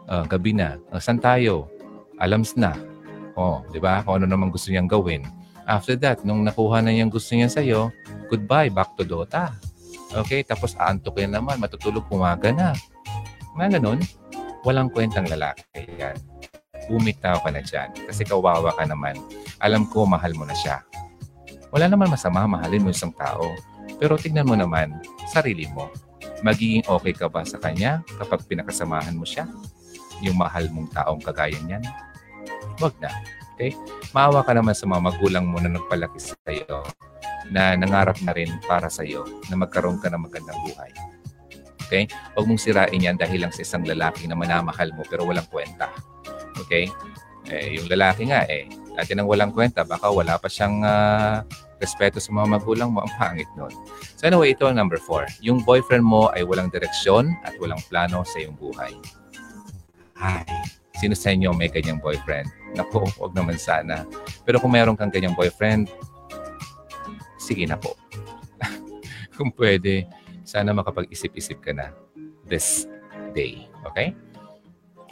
Uh, gabi na. Uh, saan tayo? Alams na. Oh, di ba? Kung ano naman gusto niyang gawin. After that, nung nakuha na niyang gusto niya sa'yo, goodbye, back to Dota. Okay, tapos aantok yan naman, matutulog pumaga na. Mga ganun, walang kwentang lalaki yan. Bumitaw ka na dyan kasi kawawa ka naman. Alam ko, mahal mo na siya. Wala naman masama, mahalin mo isang tao. Pero tignan mo naman, sarili mo magiging okay ka ba sa kanya kapag pinakasamahan mo siya? Yung mahal mong taong kagaya niyan? Wag na. Okay? Maawa ka naman sa mga magulang mo na nagpalaki sa iyo na nangarap na rin para sa iyo na magkaroon ka ng magandang buhay. Okay? Huwag mong sirain yan dahil lang sa isang lalaki na manamahal mo pero walang kwenta. Okay? Eh, yung lalaki nga eh, dati nang walang kwenta, baka wala pa siyang uh, respeto sa mga magulang mo, ang pangit nun. So anyway, ito ang number four. Yung boyfriend mo ay walang direksyon at walang plano sa iyong buhay. Hi. Sino sa inyo may kanyang boyfriend? Naku, wag naman sana. Pero kung meron kang kanyang boyfriend, sige na po. kung pwede, sana makapag-isip-isip ka na this day. Okay?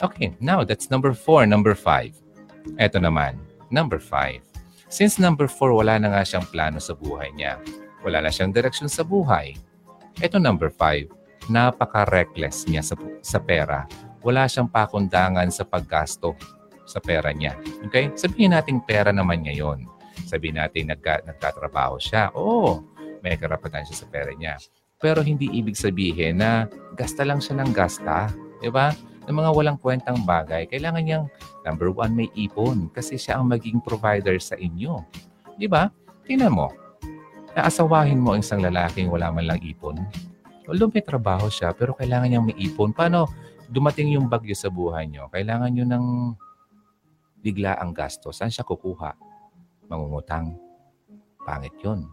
Okay, now that's number four. Number five. Ito naman, number five. Since number four, wala na nga siyang plano sa buhay niya. Wala na siyang direksyon sa buhay. Ito number five, napaka-reckless niya sa, sa pera wala siyang pakundangan sa paggasto sa pera niya. Okay? Sabihin natin pera naman niya yon. Sabihin natin nagka, nagtatrabaho siya. Oo, may karapatan siya sa pera niya. Pero hindi ibig sabihin na gasta lang siya ng gasta. Di ba? Ng mga walang kwentang bagay, kailangan niyang, number one, may ipon kasi siya ang maging provider sa inyo. Di ba? Tingnan mo. Naasawahin mo ang isang lalaking wala man lang ipon. Although may trabaho siya, pero kailangan niyang may ipon. Paano? Dumating yung bagyo sa buhay nyo, kailangan nyo ng bigla ang gasto. Saan siya kukuha? Mangungutang. Pangit yun.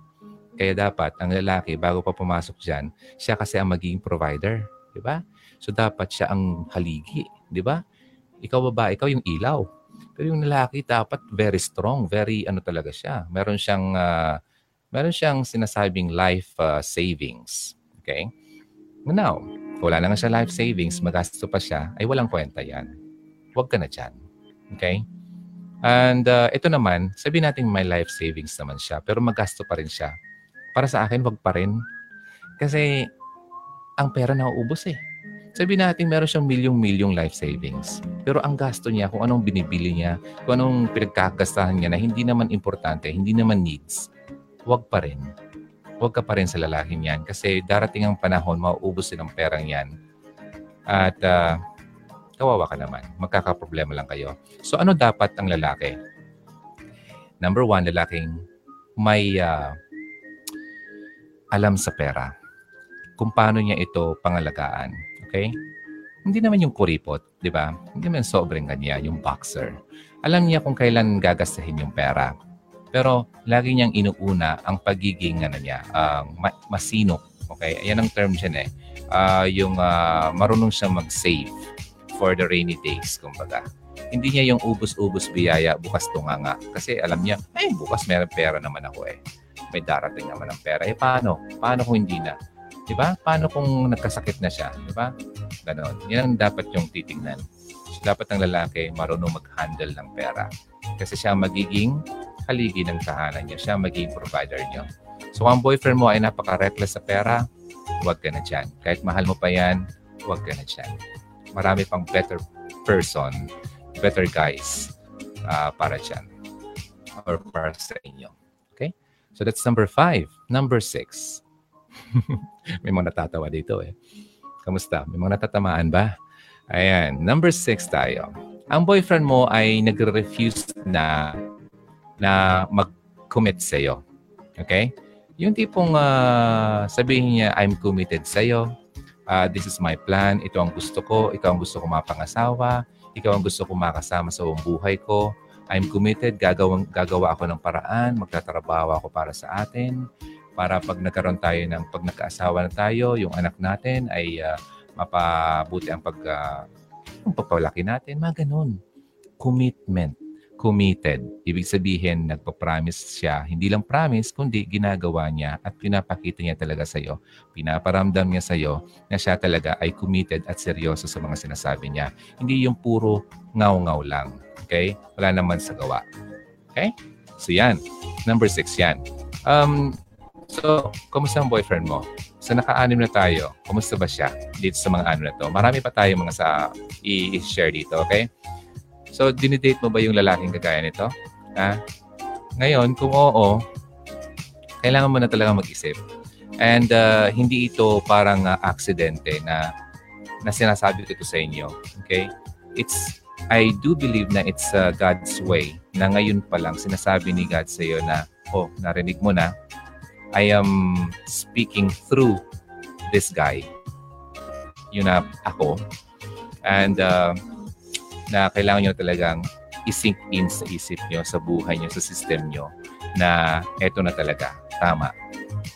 Kaya dapat, ang lalaki, bago pa pumasok dyan, siya kasi ang magiging provider. Di ba? So, dapat siya ang haligi. Di ba? Ikaw baba, ikaw yung ilaw. Pero yung lalaki, dapat very strong. Very, ano talaga siya. Meron siyang, uh, meron siyang sinasabing life uh, savings. Okay? Now, wala na nga siya life savings, magasto pa siya, ay walang kwenta yan. Huwag ka na dyan. Okay? And uh, ito naman, sabi natin may life savings naman siya, pero magasto pa rin siya. Para sa akin, wag pa rin. Kasi ang pera nauubos eh. Sabi natin meron siyang milyong-milyong life savings. Pero ang gasto niya, kung anong binibili niya, kung anong pinagkagastahan niya na hindi naman importante, hindi naman needs, wag pa rin huwag ka pa rin sa lalaking yan kasi darating ang panahon, mauubos din ang perang yan. At uh, kawawa ka naman. Magkakaproblema lang kayo. So ano dapat ang lalaki? Number one, lalaking may uh, alam sa pera. Kung paano niya ito pangalagaan. Okay? Hindi naman yung kuripot, di ba? Hindi naman sobrang kanya, yung boxer. Alam niya kung kailan gagastahin yung pera pero lagi niyang inuuna ang pagiging ano niya, uh, ma- masinop. Okay? Ayan ang term dyan eh. Uh, yung uh, marunong siya mag-save for the rainy days, kumbaga. Hindi niya yung ubus-ubus biyaya, bukas tunganga. Kasi alam niya, ay, bukas meron pera naman ako eh. May darating naman ng pera. Eh, paano? Paano kung hindi na? Di ba? Paano kung nagkasakit na siya? Di ba? Ganon. Yan ang dapat yung titingnan. So, dapat ang lalaki marunong mag-handle ng pera. Kasi siya magiging haligi ng tahanan niyo. Siya magiging provider niyo. So, ang boyfriend mo ay napaka-reckless sa pera, huwag ka na dyan. Kahit mahal mo pa yan, huwag ka na dyan. Marami pang better person, better guys uh, para dyan or para sa inyo. Okay? So, that's number five. Number six. May mga natatawa dito eh. Kamusta? May mga natatamaan ba? Ayan. Number six tayo. Ang boyfriend mo ay nagre-refuse na na mag-commit sa iyo. Okay? Yung tipong uh, sabihin niya, I'm committed sa iyo. Uh, this is my plan. Ito ang gusto ko. Ikaw ang gusto ko mapangasawa. Ikaw ang gusto ko makasama sa buong buhay ko. I'm committed. Gagawa, gagawa ako ng paraan. Magtatrabaho ako para sa atin. Para pag nagkaroon tayo ng, pag nagkaasawa na tayo, yung anak natin ay uh, mapabuti ang pag, uh, ang pagpalaki natin. Mga ganun. Commitment committed. Ibig sabihin, nagpa-promise siya. Hindi lang promise, kundi ginagawa niya at pinapakita niya talaga sa iyo. Pinaparamdam niya sa iyo na siya talaga ay committed at seryoso sa mga sinasabi niya. Hindi yung puro ngaw-ngaw lang. Okay? Wala naman sa gawa. Okay? So yan. Number six yan. Um, so, kumusta ang boyfriend mo? So naka-anim na tayo. Kumusta ba siya dito sa mga ano na to? Marami pa tayo mga sa i-share dito, okay? So, dinidate mo ba yung lalaking kagaya nito? Ha? Ngayon, kung oo, kailangan mo na talaga mag-isip. And uh, hindi ito parang uh, aksidente na, na sinasabi ko ito sa inyo. Okay? It's I do believe na it's uh, God's way na ngayon pa lang sinasabi ni God sa iyo na, oh, narinig mo na, I am speaking through this guy. Yun na ako. And uh, na kailangan nyo talagang isink in sa isip nyo, sa buhay nyo, sa system nyo na eto na talaga. Tama.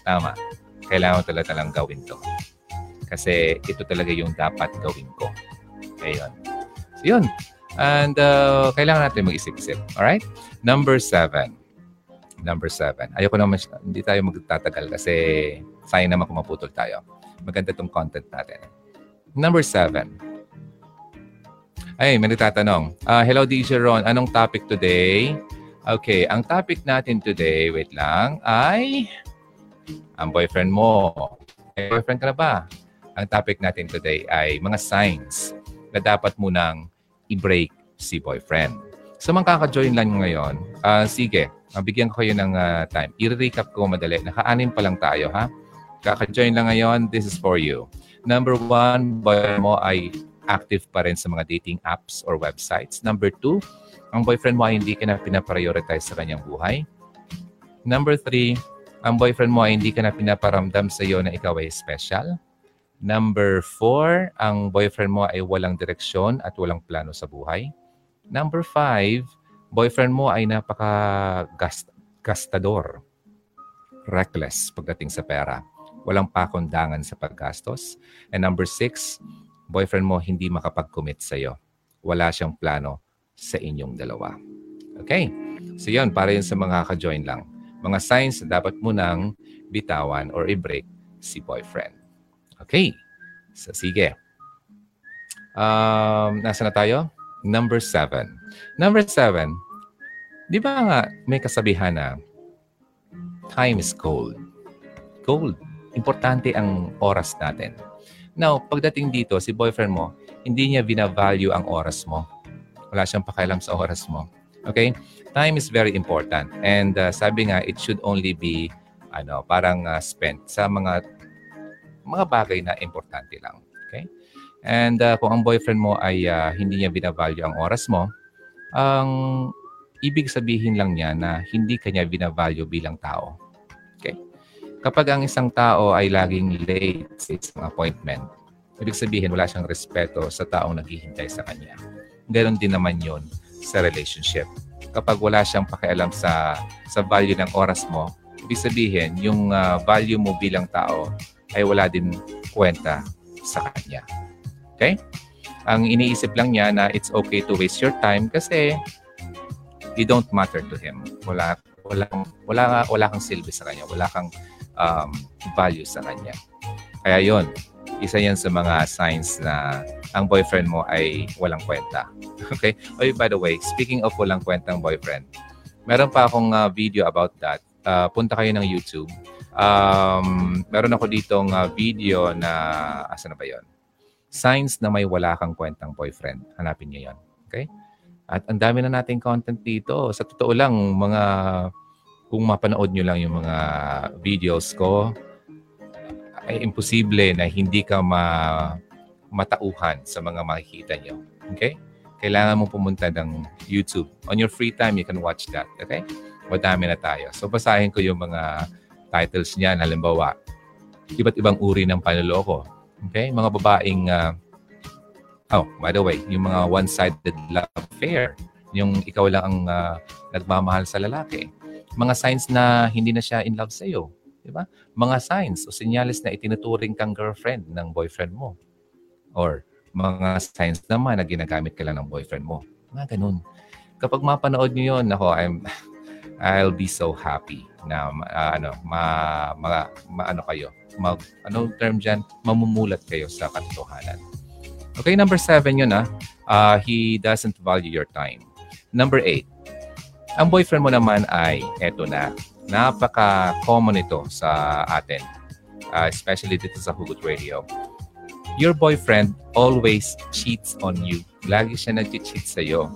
Tama. Kailangan talaga talang gawin to. Kasi ito talaga yung dapat gawin ko. Ayun. So yun. And uh, kailangan natin mag-isip-isip. Alright? Number seven. Number seven. Ayoko naman, hindi tayo magtatagal kasi sayang naman kung maputol tayo. Maganda tong content natin. Number seven. Ay, may nagtatanong. Uh, hello, DJ Ron. Anong topic today? Okay, ang topic natin today, wait lang, ay ang boyfriend mo. May boyfriend ka na ba? Ang topic natin today ay mga signs na dapat mo nang i-break si boyfriend. So, mga kaka-join lang ngayon, uh, sige, mabigyan ko kayo ng uh, time. I-recap ko madali. Naka-anim pa lang tayo, ha? Kaka-join lang ngayon, this is for you. Number one, boy mo ay active pa rin sa mga dating apps or websites. Number two, ang boyfriend mo ay hindi ka na pinaprioritize sa kanyang buhay. Number three, ang boyfriend mo ay hindi ka na pinaparamdam sa iyo na ikaw ay special. Number four, ang boyfriend mo ay walang direksyon at walang plano sa buhay. Number five, boyfriend mo ay napaka-gastador. Reckless pagdating sa pera. Walang pakondangan sa paggastos. And number six, boyfriend mo hindi makapag-commit sa iyo. Wala siyang plano sa inyong dalawa. Okay? So yun, para yun sa mga ka-join lang. Mga signs na dapat mo nang bitawan or i-break si boyfriend. Okay. So sige. Um, nasa na tayo? Number seven. Number seven, di ba nga may kasabihan na time is gold. Gold. Importante ang oras natin. Now, pagdating dito, si boyfriend mo, hindi niya binavalue ang oras mo. Wala siyang pakialam sa oras mo. Okay? Time is very important. And uh, sabi nga, it should only be ano, parang uh, spent sa mga mga bagay na importante lang. Okay? And uh, kung ang boyfriend mo ay uh, hindi niya binavalue ang oras mo, ang ibig sabihin lang niya na hindi kanya binavalue bilang tao. Kapag ang isang tao ay laging late sa isang appointment, ibig sabihin wala siyang respeto sa taong naghihintay sa kanya. Ganon din naman yon sa relationship. Kapag wala siyang pakialam sa sa value ng oras mo, ibig sabihin yung uh, value mo bilang tao ay wala din kwenta sa kanya. Okay? Ang iniisip lang niya na it's okay to waste your time kasi you don't matter to him. Wala wala wala wala kang silbi sa kanya. Wala kang um, value sa kanya. Kaya yon isa yan sa mga signs na ang boyfriend mo ay walang kwenta. Okay? Oh, by the way, speaking of walang kwentang boyfriend, meron pa akong uh, video about that. Uh, punta kayo ng YouTube. Um, meron ako ditong uh, video na, asa na ba yon? Signs na may wala kang kwentang boyfriend. Hanapin niyo yon. Okay? At ang dami na nating content dito. Sa totoo lang, mga kung mapanood nyo lang yung mga videos ko, ay imposible na hindi ka ma matauhan sa mga makikita nyo. Okay? Kailangan mo pumunta ng YouTube. On your free time, you can watch that. Okay? Madami na tayo. So, basahin ko yung mga titles niyan. Halimbawa, iba't ibang uri ng panloloko. Okay? Mga babaeng, uh, oh, by the way, yung mga one-sided love affair. Yung ikaw lang ang uh, nagmamahal sa lalaki mga signs na hindi na siya in love sa iyo. Di ba? Mga signs o senyales na itinuturing kang girlfriend ng boyfriend mo. Or mga signs naman na ginagamit ka lang ng boyfriend mo. Mga ganun. Kapag mapanood niyo yon, ako, I'm, I'll be so happy na uh, ano, ma, ma, ma, ano kayo, mag, ano term dyan, mamumulat kayo sa katotohanan. Okay, number seven yun ah. Uh, he doesn't value your time. Number eight, ang boyfriend mo naman ay eto na. Napaka-common ito sa atin. Uh, especially dito sa Hugot Radio. Your boyfriend always cheats on you. Lagi siya nag-cheat sa'yo.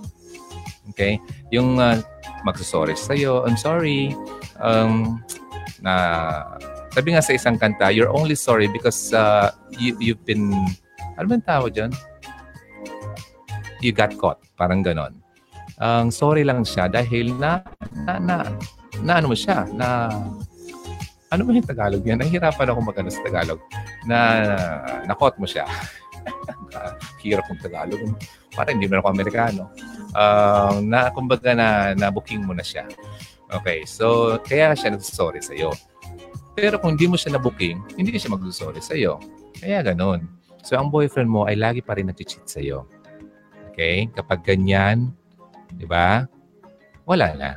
Okay? Yung uh, magsasorry sa'yo, I'm sorry. Um, na sabi nga sa isang kanta, you're only sorry because uh, you, you've been, ano ba tawag dyan? you got caught. Parang ganon. Ang um, sorry lang siya dahil na, na, na, na ano mo siya, na ano ba yung Tagalog yan? Nahihirapan ako magano sa Tagalog. Na nakot mo siya. Hirap ng Tagalog. Parang hindi mo ako Amerikano. Uh, na, kumbaga na, na booking mo na siya. Okay, so kaya siya nagsasorry sa'yo. Pero kung hindi mo siya na-booking, hindi siya magsasorry sa'yo. Kaya ganun. So ang boyfriend mo ay lagi pa rin nag-cheat sa'yo. Okay? Kapag ganyan, di ba? Wala na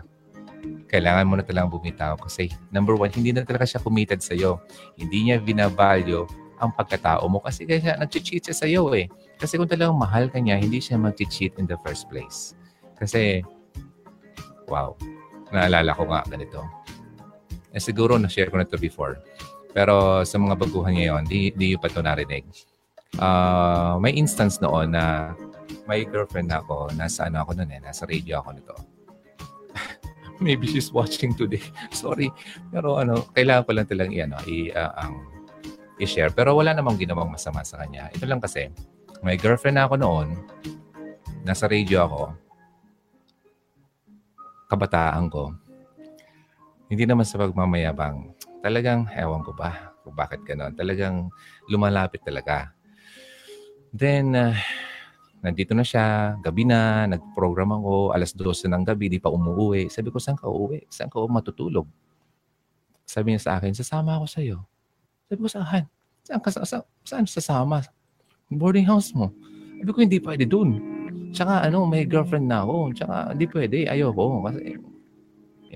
kailangan mo na talagang bumitaw kasi number one, hindi na talaga siya committed sa iyo. Hindi niya binavalue ang pagkatao mo kasi kaya nag-cheat siya sa iyo eh. Kasi kung talagang mahal ka niya, hindi siya mag-cheat in the first place. Kasi, wow, naalala ko nga ganito. Eh, siguro na-share ko na to before. Pero sa mga baguhan ngayon, di, di pa ito narinig. Uh, may instance noon na may girlfriend ako, nasa ano ako noon eh, nasa radio ako nito maybe she's watching today. Sorry. Pero ano, kailangan ko lang talang i-ano, i, uh, ang i-share. Pero wala namang ginawang masama sa kanya. Ito lang kasi, may girlfriend ako noon, nasa radio ako, kabataan ko, hindi naman sa pagmamayabang, talagang, ewan ko ba, kung bakit gano'n, talagang lumalapit talaga. Then, uh, nandito na siya, gabi na, nag-program ako, alas 12 ng gabi, di pa umuwi. Sabi ko, saan ka uuwi? Saan ka matutulog? Sabi niya sa akin, sasama ako sa'yo. Sabi ko, saan? Saan ka, sa, saan sasama? Boarding house mo. Sabi ko, hindi pwede dun. Tsaka ano, may girlfriend na ako. Tsaka hindi pwede, ayoko. Kasi,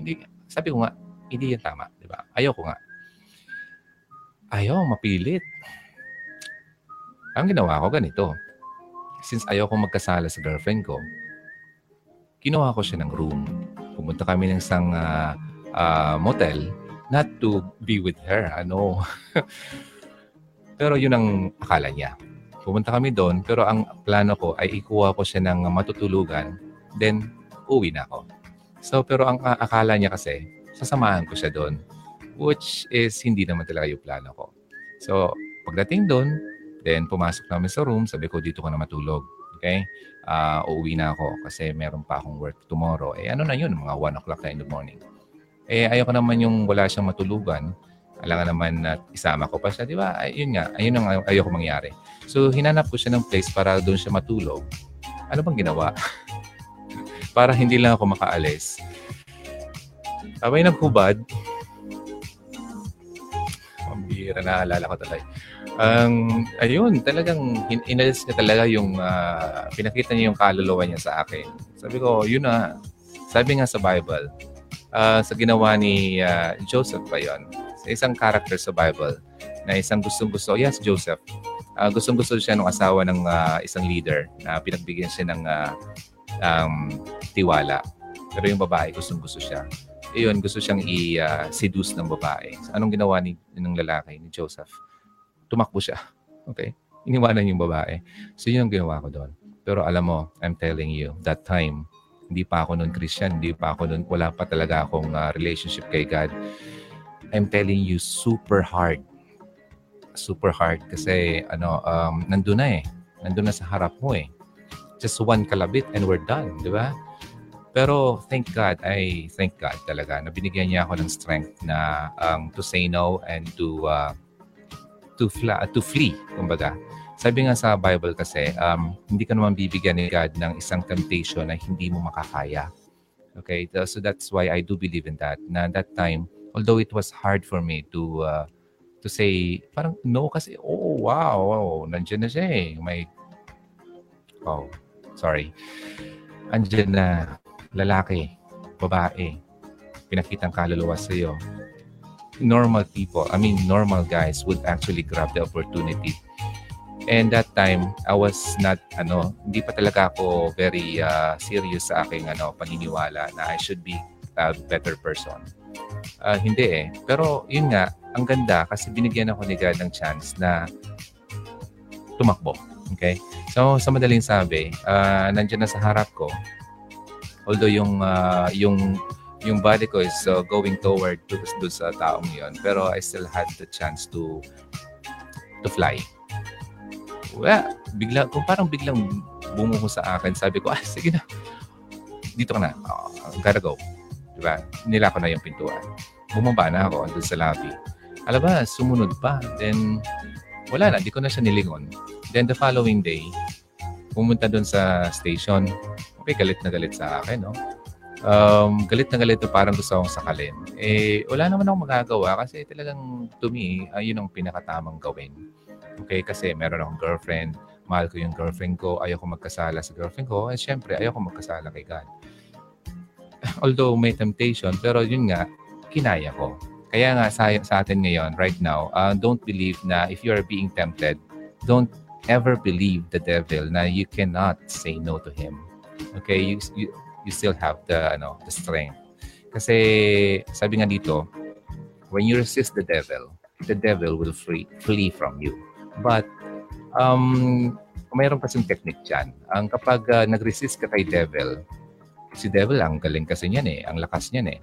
hindi, sabi ko nga, hindi yan tama, di ba? Ayoko nga. Ayaw, mapilit. Ang ginawa ko ganito since ayaw ko magkasala sa girlfriend ko, kinuha ko siya ng room. Pumunta kami ng isang uh, uh, motel not to be with her. Ano? pero yun ang akala niya. Pumunta kami doon, pero ang plano ko ay ikuha ko siya ng matutulugan, then uwi na ako. So, pero ang uh, akala niya kasi, sasamahan ko siya doon, which is hindi naman talaga yung plano ko. So, pagdating doon, Then pumasok namin sa room, sabi ko dito ka na matulog. Okay? Uh, uuwi na ako kasi meron pa akong work tomorrow. Eh ano na yun, mga 1 o'clock na in the morning. Eh ayoko naman yung wala siyang matulugan. Alangan naman na isama ko pa siya, di ba? Ayun nga, ayun ang ayoko mangyari. So hinanap ko siya ng place para doon siya matulog. Ano bang ginawa? para hindi lang ako makaalis. Abay naghubad. Ang bihira na alala ko talaga. Ang um, ayun, talagang inalis niya talaga yung uh, pinakita niya yung kaluluwa niya sa akin. Sabi ko, yun na. Sabi nga sa Bible, uh, sa ginawa ni uh, Joseph ba yun? Sa isang character sa Bible na isang gustong-gusto, yes, Joseph. Uh, gustong-gusto siya ng asawa ng uh, isang leader na pinagbigyan siya ng uh, um, tiwala. Pero yung babae, gustong-gusto siya. Iyon, gusto siyang i-seduce uh, ng babae. Anong ginawa ni, ng lalaki, ni Joseph? Tumakbo siya. Okay? Iniwanan yung babae. So yun ang ginawa ko doon. Pero alam mo, I'm telling you, that time, hindi pa ako noon Christian, hindi pa ako noon, wala pa talaga akong uh, relationship kay God. I'm telling you, super hard. Super hard kasi ano, um, nandun na eh. Nandun na sa harap mo eh. Just one kalabit and we're done, di ba? Pero thank God, I thank God talaga na binigyan niya ako ng strength na um, to say no and to uh, to, fly, to flee, kumbaga. Sabi nga sa Bible kasi, um, hindi ka naman bibigyan ni God ng isang temptation na hindi mo makakaya. Okay? So that's why I do believe in that. Na that time, although it was hard for me to uh, to say, parang no kasi, oh, wow, wow, nandiyan na siya eh. May, oh, sorry. Andiyan na lalaki, babae, pinakitang kaluluwa sa iyo normal people, I mean normal guys would actually grab the opportunity. And that time, I was not, ano, hindi pa talaga ako very uh, serious sa aking ano, paniniwala na I should be a better person. Uh, hindi eh. Pero yun nga, ang ganda kasi binigyan ako ni God ng chance na tumakbo. Okay? So, sa madaling sabi, uh, nandiyan na sa harap ko. Although yung, uh, yung yung body ko is uh, going toward to, to sa taong yon pero I still had the chance to to fly well bigla kung parang biglang bumuho sa akin. Sabi ko, ah, sige na. Dito ka na. Oh, gotta go. Diba? Nila ko na yung pintuan. Bumaba na ako doon sa lobby. Alaba, sumunod pa. Then, wala na. Di ko na siya nilingon. Then the following day, pumunta doon sa station. Okay, galit na galit sa akin, no? Um, galit na galit na parang gusto akong sakalin. Eh, wala naman akong magagawa kasi talagang to me, uh, yun ang pinakatamang gawin. Okay, kasi meron akong girlfriend, mahal ko yung girlfriend ko, ayaw ko magkasala sa girlfriend ko, at syempre, ayaw ko magkasala kay God. Although may temptation, pero yun nga, kinaya ko. Kaya nga sa, sa atin ngayon, right now, uh, don't believe na if you are being tempted, don't ever believe the devil na you cannot say no to him. Okay, you, you, you still have the ano the strength. Kasi sabi nga dito, when you resist the devil, the devil will free, flee from you. But um mayroon kasing technique diyan. Ang kapag uh, nag-resist ka kay devil, si devil ang galing kasi niyan eh, ang lakas niyan eh.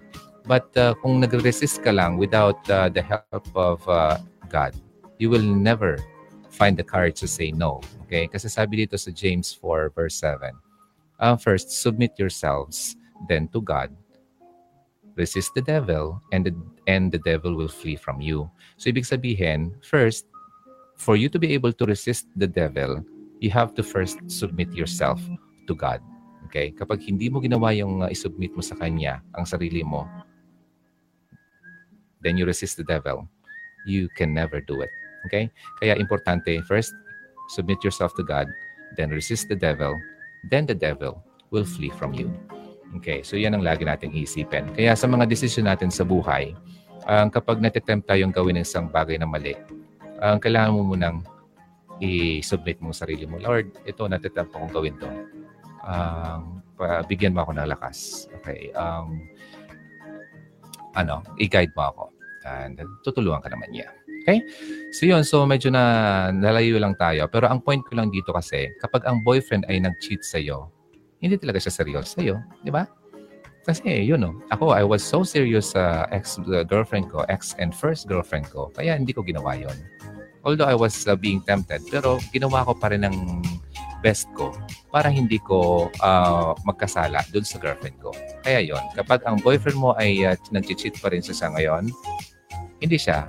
But uh, kung nag-resist ka lang without uh, the help of uh, God, you will never find the courage to say no. Okay? Kasi sabi dito sa James 4 verse 7, uh, first, submit yourselves then to God. Resist the devil and the, and the devil will flee from you. So ibig sabihin, first, for you to be able to resist the devil, you have to first submit yourself to God. Okay? Kapag hindi mo ginawa yung uh, isubmit mo sa Kanya, ang sarili mo, then you resist the devil. You can never do it. Okay? Kaya importante, first, submit yourself to God, then resist the devil, then the devil will flee from you. Okay, so yan ang lagi nating isipin. Kaya sa mga desisyon natin sa buhay, um, kapag natitempt tayong gawin ng isang bagay na mali, um, kailangan mo munang i-submit mo sarili mo. Lord, ito, natitempt akong gawin to. Um, bigyan mo ako ng lakas. Okay. Um, ano, i-guide mo ako. And tutulungan ka naman niya. Okay? So yun, so medyo na nalayo lang tayo. Pero ang point ko lang dito kasi, kapag ang boyfriend ay nag-cheat sa'yo, hindi talaga siya seryoso sa'yo. Di ba? Kasi yun know, ako, I was so serious sa uh, ex-girlfriend ko, ex and first girlfriend ko, kaya hindi ko ginawa yon. Although I was uh, being tempted, pero ginawa ko pa rin ng best ko para hindi ko uh, magkasala doon sa girlfriend ko. Kaya yon, kapag ang boyfriend mo ay uh, nag-cheat pa rin siya sa ngayon, hindi siya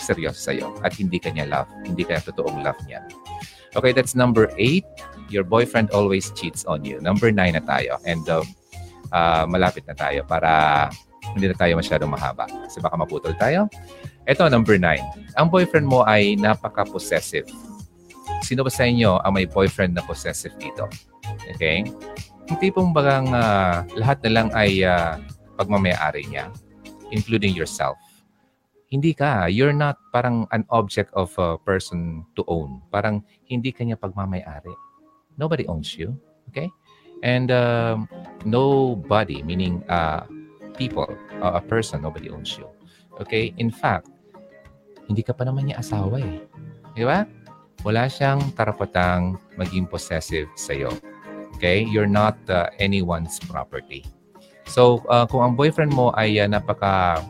seryoso sa'yo at hindi kanya love. Hindi kaya totoong love niya. Okay, that's number eight. Your boyfriend always cheats on you. Number nine na tayo. And uh, uh, malapit na tayo para hindi na tayo masyadong mahaba. Kasi baka maputol tayo. Ito, number nine. Ang boyfriend mo ay napaka-possessive. Sino ba sa inyo ang may boyfriend na possessive dito? Okay? Yung tipong bagang uh, lahat na lang ay uh, pagmamayari niya, including yourself hindi ka. You're not parang an object of a person to own. Parang hindi kanya pagmamayari. Nobody owns you. Okay? And um, nobody, meaning uh, people, uh, a person, nobody owns you. Okay? In fact, hindi ka pa naman niya asawa eh. Di ba? Wala siyang tarapatang maging possessive sa'yo. Okay? You're not uh, anyone's property. So, uh, kung ang boyfriend mo ay uh, napaka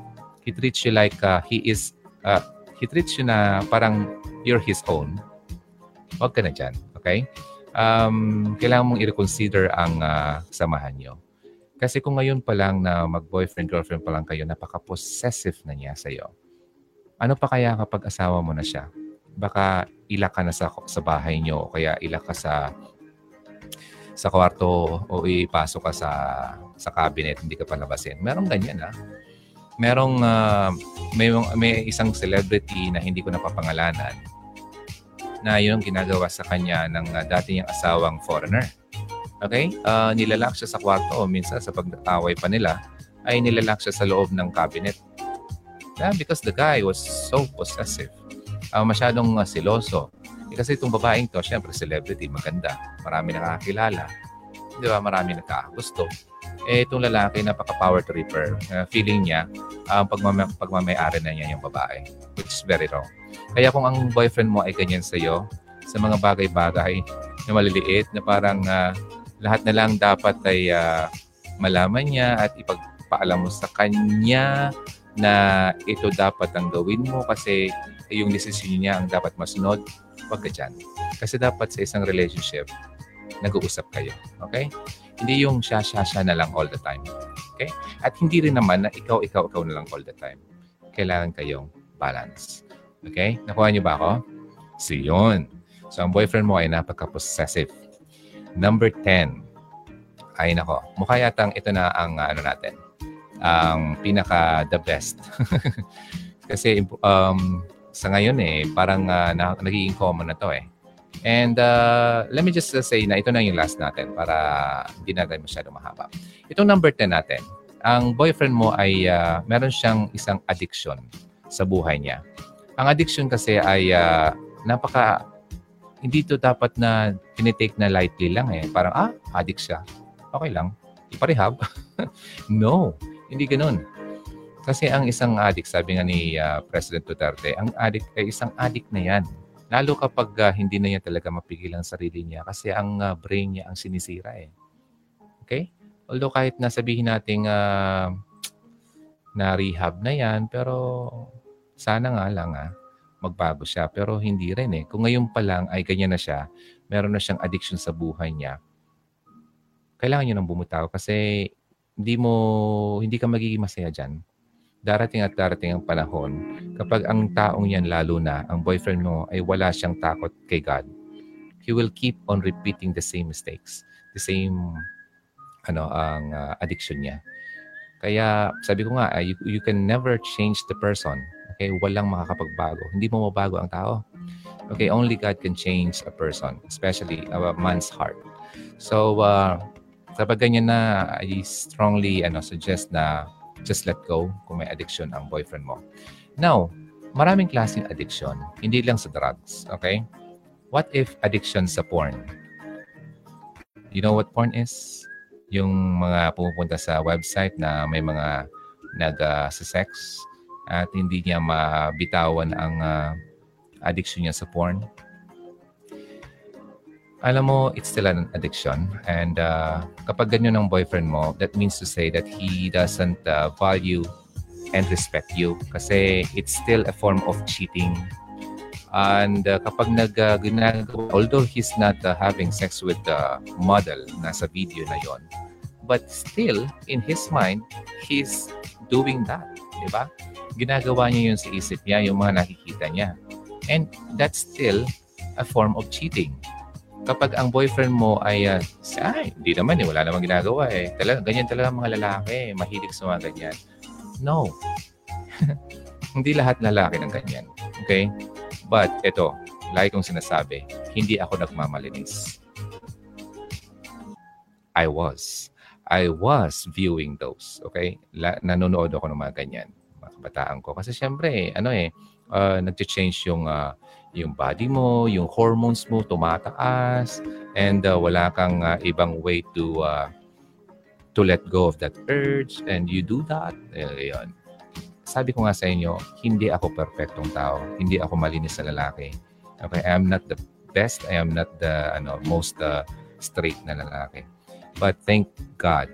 he treats you like uh, he is, uh, he treats you na parang you're his own, huwag ka na dyan. Okay? Um, kailangan mong i-reconsider ang uh, samahan nyo. Kasi kung ngayon pa lang na mag-boyfriend, girlfriend pa lang kayo, napaka-possessive na niya sa'yo. Ano pa kaya kapag asawa mo na siya? Baka ilak ka na sa, sa bahay nyo o kaya ilak ka sa sa kwarto o ipasok ka sa sa cabinet, hindi ka palabasin. Meron ganyan, ha? Merong uh, may, may isang celebrity na hindi ko napapangalanan na yun ang ginagawa sa kanya ng uh, dati niyang asawang foreigner. Okay? Uh, nilalak siya sa kwarto o minsan sa pagtataway pa nila ay nilalak siya sa loob ng cabinet. Yeah, because the guy was so possessive. Uh, masyadong uh, siloso. Eh, kasi itong babaeng to, syempre celebrity, maganda. Marami nakakilala. Di ba? Marami nagkakagusto eh itong lalaki napaka-power tripper. Uh, feeling niya, um, pagmam- pagmamayari na niya yung babae. Which is very wrong. Kaya kung ang boyfriend mo ay ganyan sa'yo, sa mga bagay-bagay na maliliit, na parang uh, lahat na lang dapat ay uh, malaman niya at ipagpaalam mo sa kanya na ito dapat ang gawin mo kasi yung decision niya ang dapat masunod, huwag ka dyan. Kasi dapat sa isang relationship, nag-uusap kayo. Okay? Hindi yung siya, siya, siya na lang all the time. Okay? At hindi rin naman na ikaw, ikaw, ikaw na lang all the time. Kailangan kayong balance. Okay? Nakuha niyo ba ako? So, yun. So, ang boyfriend mo ay napaka-possessive. Number 10. Ay, nako. Mukha yatang ito na ang uh, ano natin. Ang pinaka the best. Kasi um, sa ngayon eh, parang uh, na, nagiging common na to eh. And uh, let me just say na ito na yung last natin para hindi natin masyado mahaba. Itong number 10 natin, ang boyfriend mo ay uh, meron siyang isang addiction sa buhay niya. Ang addiction kasi ay uh, napaka hindi to dapat na tinitake na lightly lang eh. Parang, ah, addict siya. Okay lang. Iparehab. no, hindi ganun. Kasi ang isang addict, sabi nga ni uh, President Duterte, ang addict ay isang addict na yan. Lalo kapag uh, hindi na niya talaga mapigil ang sarili niya kasi ang uh, brain niya ang sinisira eh. Okay? Although kahit nasabihin nating uh, na rehab na yan, pero sana nga lang ah, magbago siya. Pero hindi rin eh. Kung ngayon pa lang ay ganyan na siya, meron na siyang addiction sa buhay niya, kailangan niyo nang bumutaw kasi hindi mo, hindi ka magiging masaya dyan. Darating at darating ang panahon kapag ang taong yan lalo na, ang boyfriend mo ay wala siyang takot kay God, he will keep on repeating the same mistakes, the same ano ang uh, addiction niya. Kaya sabi ko nga, uh, you, you can never change the person Okay, walang makakapagbago. Hindi mo mabago ang tao. Okay, only God can change a person, especially a man's heart. So, uh, kapag ganyan na, I strongly ano, suggest na just let go kung may addiction ang boyfriend mo. Now, maraming klaseng addiction. Hindi lang sa drugs. Okay? What if addiction sa porn? You know what porn is? Yung mga pumupunta sa website na may mga nag-sex, uh, at hindi niya mabitawan ang uh, addiction niya sa porn. Alam mo, it's still an addiction. And uh, kapag ganyan ang boyfriend mo, that means to say that he doesn't uh, value and respect you kasi it's still a form of cheating. And uh, kapag nag, uh, although he's not uh, having sex with the model na sa video na yon, but still, in his mind, he's doing that. Di ba? ginagawa niya yun sa isip niya, yung mga nakikita niya. And that's still a form of cheating. Kapag ang boyfriend mo ay, uh, ay, hindi naman eh, wala namang ginagawa eh. Talaga, ganyan talaga mga lalaki, mahilig sa mga ganyan. No. hindi lahat lalaki ng ganyan. Okay? But ito, lagi kong sinasabi, hindi ako nagmamalinis. I was. I was viewing those. Okay? La, nanonood ako ng mga ganyan kabataan ko. Kasi syempre, ano eh, uh, nag-change yung, uh, yung body mo, yung hormones mo tumataas, and uh, wala kang uh, ibang way to uh, to let go of that urge, and you do that. Eh, yun. Sabi ko nga sa inyo, hindi ako perfectong tao. Hindi ako malinis na lalaki. Okay, I am not the best. I am not the ano, most uh, straight na lalaki. But thank God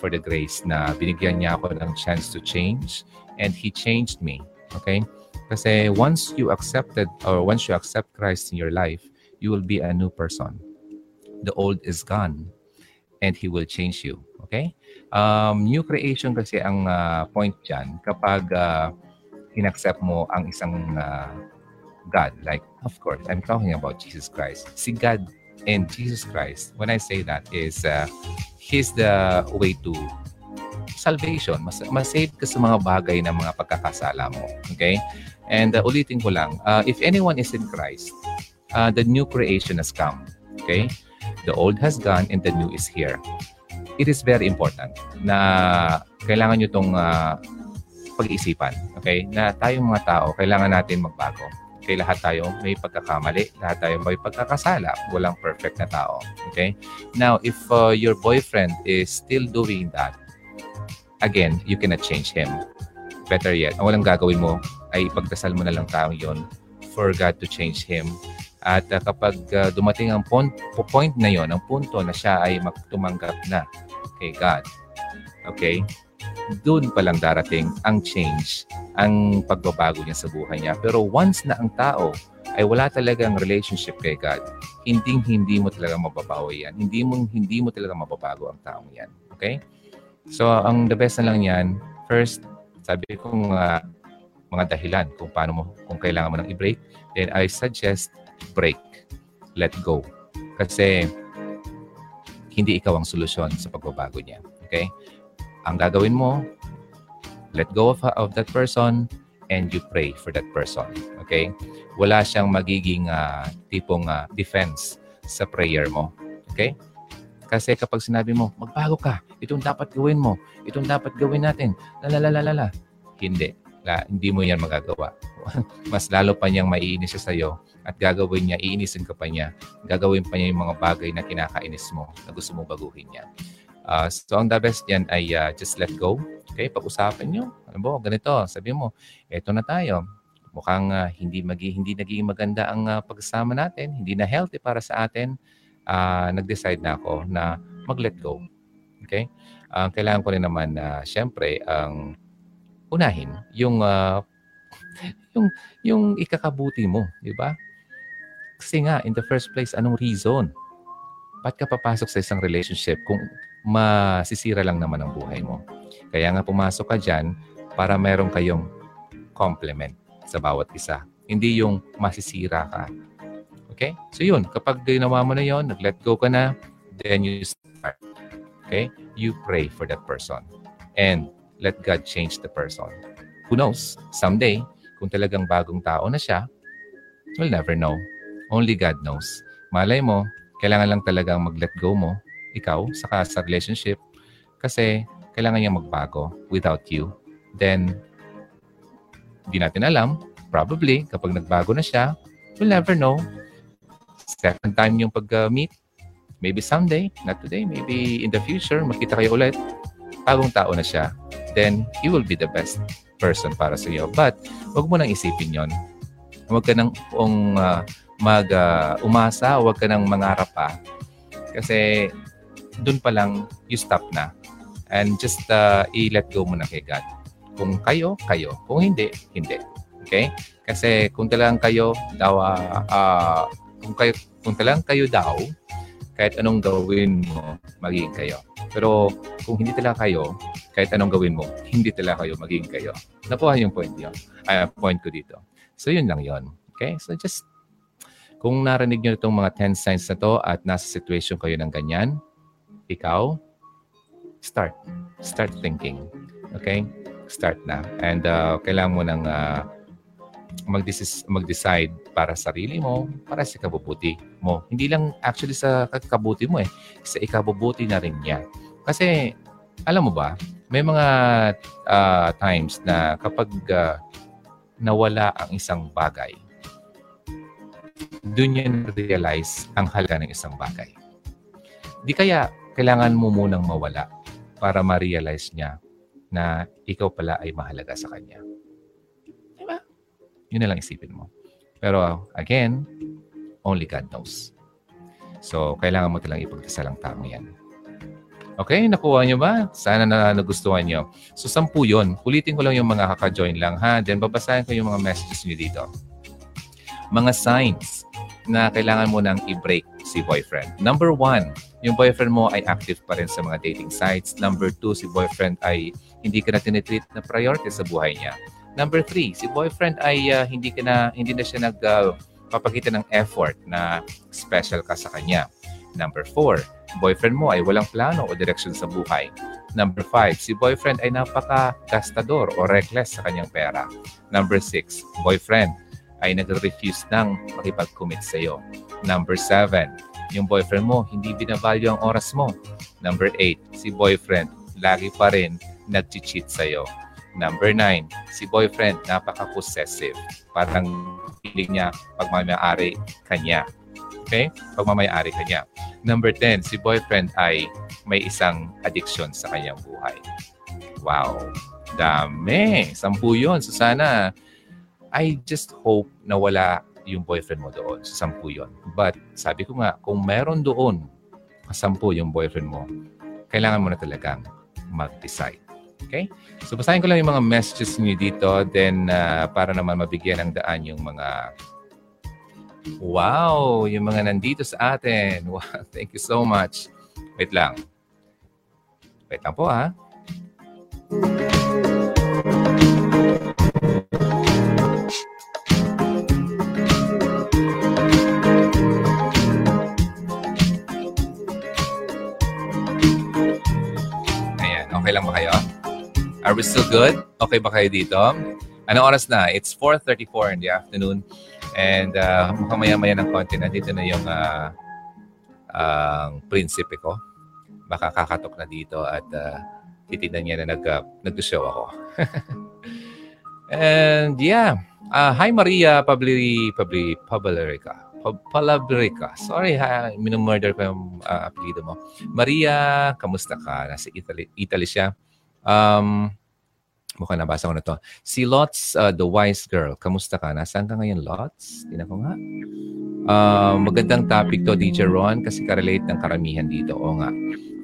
for the grace na binigyan niya ako ng chance to change and He changed me. Okay? Kasi once you accepted or once you accept Christ in your life, you will be a new person. The old is gone and He will change you. Okay? Um, new creation kasi ang uh, point dyan kapag uh, inaccept mo ang isang uh, God. Like, of course, I'm talking about Jesus Christ. Si God and Jesus Christ, when I say that, is uh, He's the way to salvation. Mas, masave ka sa mga bagay na mga pagkakasala mo. Okay? And uh, ulitin ko lang, uh, if anyone is in Christ, uh, the new creation has come. Okay? The old has gone and the new is here. It is very important na kailangan nyo itong uh, pag-iisipan. Okay? Na tayong mga tao, kailangan natin magbago. Okay, lahat tayo may pagkakamali, lahat tayo may pagkakasala. Walang perfect na tao. Okay? Now, if uh, your boyfriend is still doing that, again, you cannot change him. Better yet, ang walang gagawin mo ay ipagdasal mo na lang taong yon for God to change him. At uh, kapag uh, dumating ang point, point na yon, ang punto na siya ay magtumanggap na kay God, okay, doon pa lang darating ang change, ang pagbabago niya sa buhay niya. Pero once na ang tao ay wala talagang relationship kay God, hindi hindi mo talaga mababago yan. Hindi mo hindi mo talaga mababago ang taong yan. Okay? So, ang the best na lang yan, first, sabi ko uh, mga dahilan kung paano mo, kung kailangan mo nang i-break, then I suggest break. Let go. Kasi hindi ikaw ang solusyon sa pagbabago niya. Okay? Ang gagawin mo, let go of, of that person and you pray for that person. Okay? Wala siyang magiging uh, tipong uh, defense sa prayer mo. Okay? Kasi kapag sinabi mo, magbago ka, itong dapat gawin mo, itong dapat gawin natin, lalalalalala. Hindi. La, hindi mo yan magagawa. Mas lalo pa niyang maiinis siya sa'yo at gagawin niya, iinisin ka pa niya. Gagawin pa niya yung mga bagay na kinakainis mo na gusto mo baguhin niya. Uh, so, ang the best yan ay uh, just let go. Okay? Pag-usapan niyo. Ano ba? Ganito. Sabi mo, eto na tayo. Mukhang uh, hindi, magi, hindi naging maganda ang uh, pagsama natin. Hindi na healthy para sa atin uh, nag-decide na ako na mag-let go. Okay? Ang uh, kailangan ko rin naman na uh, syempre ang um, unahin yung uh, yung yung ikakabuti mo, di ba? Kasi nga in the first place anong reason? Ba't ka papasok sa isang relationship kung masisira lang naman ang buhay mo? Kaya nga pumasok ka diyan para meron kayong complement sa bawat isa. Hindi yung masisira ka Okay? So yun, kapag ginawa mo na yon, nag-let go ka na, then you. Okay? You pray for that person. And let God change the person. Who knows? Someday, kung talagang bagong tao na siya, we'll never know. Only God knows. Malay mo, kailangan lang talagang mag-let go mo, ikaw, saka sa relationship, kasi kailangan niya magbago without you. Then, hindi natin alam, probably, kapag nagbago na siya, we'll never know second time yung pag-meet. Maybe someday, not today, maybe in the future, makita kayo ulit. Bagong tao na siya. Then, he will be the best person para sa iyo. But, huwag mo nang isipin yon. Huwag ka nang um, uh, mag-umasa, uh, huwag ka nang mangarap pa. Kasi, dun pa lang, you stop na. And just uh, i-let go mo na kay God. Kung kayo, kayo. Kung hindi, hindi. Okay? Kasi kung talagang kayo daw uh, uh, kung kayo kung talagang kayo daw, kahit anong gawin mo, magiging kayo. Pero kung hindi talaga kayo, kahit anong gawin mo, hindi talaga kayo magiging kayo. Nakuha yung point yun. Ay, point ko dito. So, yun lang yon Okay? So, just, kung narinig nyo itong mga 10 signs na to at nasa situation kayo ng ganyan, ikaw, start. Start thinking. Okay? Start na. And uh, kailangan mo ng uh, mag-decide para sa sarili mo, para sa kabubuti mo. Hindi lang actually sa kabuti mo eh, sa ikabubuti na rin niya. Kasi, alam mo ba, may mga uh, times na kapag uh, nawala ang isang bagay, doon niya realize ang halaga ng isang bagay. Di kaya kailangan mo munang mawala para ma-realize niya na ikaw pala ay mahalaga sa kanya. Yun na lang isipin mo. Pero again, only God knows. So, kailangan mo talang ipagdasal ang tao yan. Okay, nakuha nyo ba? Sana na nagustuhan nyo. So, sampu yun. Ulitin ko lang yung mga kaka-join lang ha. Then, babasahin ko yung mga messages nyo dito. Mga signs na kailangan mo nang i-break si boyfriend. Number one, yung boyfriend mo ay active pa rin sa mga dating sites. Number two, si boyfriend ay hindi ka na tinitreat na priority sa buhay niya. Number three, si boyfriend ay uh, hindi, ka na, hindi na siya nagpapakita uh, ng effort na special ka sa kanya. Number four, boyfriend mo ay walang plano o direksyon sa buhay. Number five, si boyfriend ay napaka-gastador o reckless sa kanyang pera. Number six, boyfriend ay nag-refuse ng makipag-commit sa iyo. Number seven, yung boyfriend mo hindi binavalue ang oras mo. Number eight, si boyfriend lagi pa rin nag-cheat sa iyo. Number nine, si boyfriend, napaka-possessive. Parang piling niya pagmamayari kanya. Okay? Pagmamayari kanya. Number 10, si boyfriend ay may isang addiction sa kanyang buhay. Wow. Dami. Sampu yun. So sana, I just hope na wala yung boyfriend mo doon. So sampu yun. But sabi ko nga, kung meron doon, kasampu yung boyfriend mo, kailangan mo na talagang mag-decide. Okay? So basahin ko lang yung mga messages niyo dito then uh, para naman mabigyan ng daan yung mga Wow, yung mga nandito sa atin. Wow, thank you so much. Wait lang. Wait lang po ha. Ayan, okay lang ba kayo? Are we still good? Okay ba kayo dito? Anong oras na? It's 4.34 in the afternoon. And uh, mukhang maya-maya ng konti, nandito na yung uh, uh, prinsipe ko. Baka kakatok na dito at uh, titignan niya na nag, uh, nag-show ako. And yeah, uh, hi Maria Pabli, Pabli, Pablerica. Palabrica. Sorry ha, minumurder ko yung uh, apelido mo. Maria, kamusta ka? Nasa Italy, Italy siya. Um, mukhang nabasa ko na to. Si Lots, uh, the wise girl. Kamusta ka? Nasaan ka ngayon, Lots? Tina ko nga. Uh, magandang topic to, DJ Ron, kasi karelate ng karamihan dito. O nga.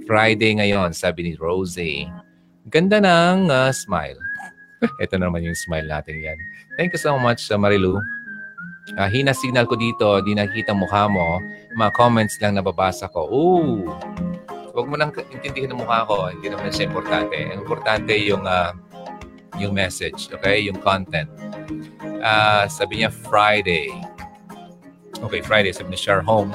Friday ngayon, sabi ni Rose. Ganda ng uh, smile. Ito naman yung smile natin yan. Thank you so much, uh, Marilu. Uh, hina signal ko dito, di nakita mukha mo. Mga comments lang nababasa ko. Ooh! Huwag mo nang intindihin ang mukha ko. Hindi naman siya importante. Ang importante yung uh, yung message, okay? Yung content. Uh, sabi niya Friday. Okay, Friday. Sabi ni Share Home.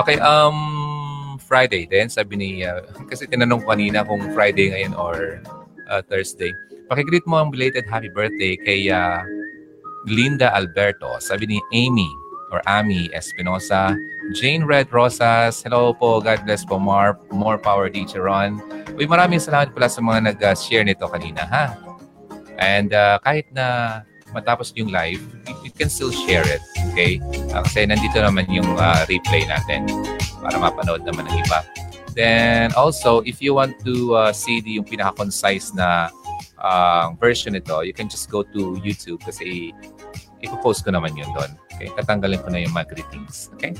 Okay, um, Friday din. Sabi ni, uh, kasi tinanong kanina kung Friday ngayon or uh, Thursday. Pakigreet mo ang belated happy birthday kay uh, Linda Alberto. Sabi ni Amy or Amy Espinosa. Jane Red Rosas. Hello po. God bless po. More, more power, Teacher Ron. Uy, maraming salamat pala sa mga nag-share nito kanina, ha? And uh, kahit na matapos yung live, you, you can still share it. Okay? Uh, kasi nandito naman yung uh, replay natin para mapanood naman ng iba. Then also, if you want to uh, see the, yung pinaka-concise na uh, version nito, you can just go to YouTube kasi ipopost ko naman yun doon. Okay? Tatanggalin ko na yung mga greetings. Okay?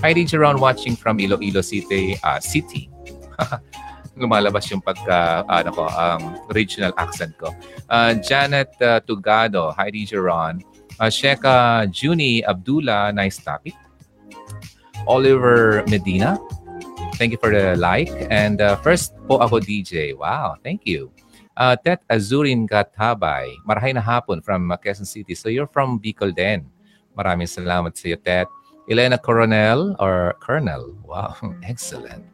Hi, DJ Ron watching from Iloilo City. Uh, City. Lumalabas yung pagka, uh, ano ko, um, regional accent ko. Uh, Janet uh, Tugado. Hi, DJ Ron. Uh, Sheka Juni Abdullah. Nice topic. Oliver Medina. Thank you for the like. And uh, first po ako DJ. Wow, thank you. Uh, Tet Azurin Gatabay, marahay na hapon from Quezon City. So you're from Bicol din. Maraming salamat sa iyo, Tet. Elena Coronel or Colonel. Wow, excellent.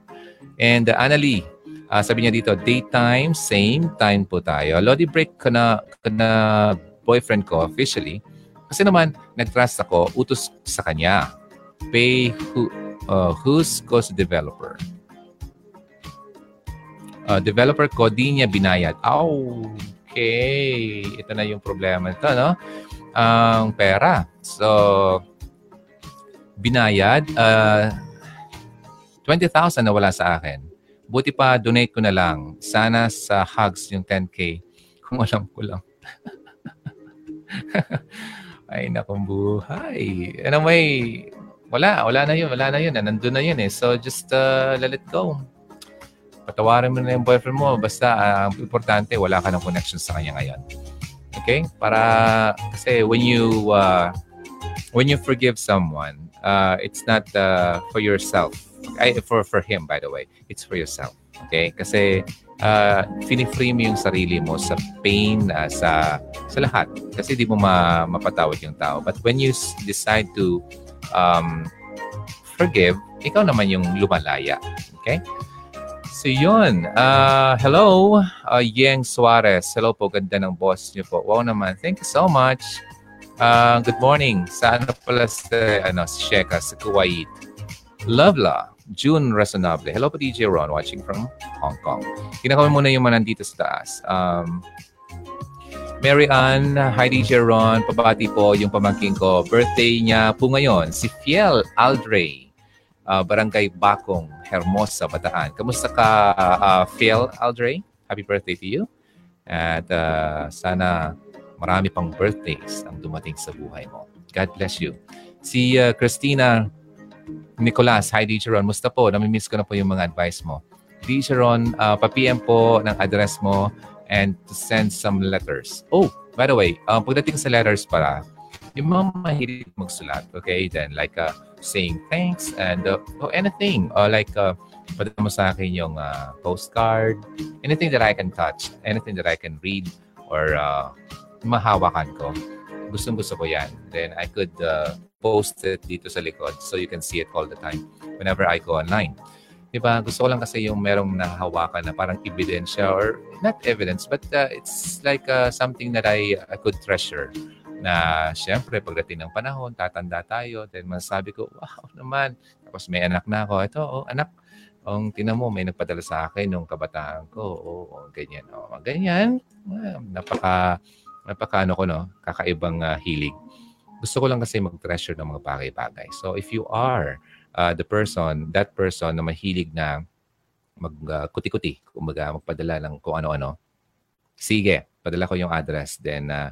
And uh, Annalie, uh, sabi niya dito, daytime, same time po tayo. Lodi break ka na, ka na boyfriend ko officially. Kasi naman, nag-trust ako, utos sa kanya. Pay who, uh, who's cost developer uh, developer ko, di niya binayad. Oh, okay. Ito na yung problema nito, no? Ang pera. So, binayad. Uh, 20,000 na wala sa akin. Buti pa, donate ko na lang. Sana sa hugs yung 10K. Kung alam ko lang. Ay, nakong buhay. May, wala, wala na yun, wala na yun. Nandun na yun eh. So, just uh, let it go patawarin mo na yung boyfriend mo. Basta, uh, importante, wala ka ng connection sa kanya ngayon. Okay? Para, kasi when you, uh, when you forgive someone, uh, it's not uh, for yourself. Ay, for, for him, by the way. It's for yourself. Okay? Kasi, uh, fini-free mo yung sarili mo sa pain, uh, sa, sa lahat. Kasi di mo ma, mapatawad yung tao. But when you decide to um, forgive, ikaw naman yung lumalaya. Okay? So yun. Uh, hello, uh, Yeng Suarez. Hello po, ganda ng boss niyo po. Wow naman. Thank you so much. Uh, good morning. Sa ano pala sa, ano, si Sheka sa Kuwait. Lovela. June Resonable. Hello po, DJ Ron, watching from Hong Kong. Kinakawin muna yung mga nandito sa taas. Um, Mary Ann, hi DJ Ron. Pabati po yung pamangking ko. Birthday niya po ngayon. Si Fiel Aldrey uh, Barangay Bakong, Hermosa, Bataan. Kamusta ka, uh, Phil Aldre? Happy birthday to you. At uh, sana marami pang birthdays ang dumating sa buhay mo. God bless you. Si uh, Christina Nicolas, hi DJ Ron. Musta po? Namimiss ko na po yung mga advice mo. DJ Ron, uh, pa-PM po ng address mo and to send some letters. Oh, by the way, uh, pagdating sa letters para, Yung mga mahilig magsulat, okay, then like uh, saying thanks and uh, or anything. Or like, uh, padala mo sa akin yung uh, postcard, anything that I can touch, anything that I can read or uh, mahawakan ko. Gustong gusto ko yan. Then I could uh, post it dito sa likod so you can see it all the time whenever I go online. Diba? Gusto ko lang kasi yung merong nahawakan na parang ebidensya or not evidence but uh, it's like uh, something that I, I could treasure na syempre pagdating ng panahon, tatanda tayo, then masasabi ko, wow naman. Tapos may anak na ako. Ito, oh, anak, ang tinan mo, may nagpadala sa akin nung kabataan ko. Oo, oh, oh, ganyan. Oh, ganyan. Ah, napaka, napaka ano ko, no? Kakaibang uh, hilig. Gusto ko lang kasi mag-treasure ng mga bagay-bagay. So if you are uh, the person, that person na mahilig na mag-kuti-kuti, uh, kumbaga magpadala ng kung ano-ano, sige, padala ko yung address. Then uh,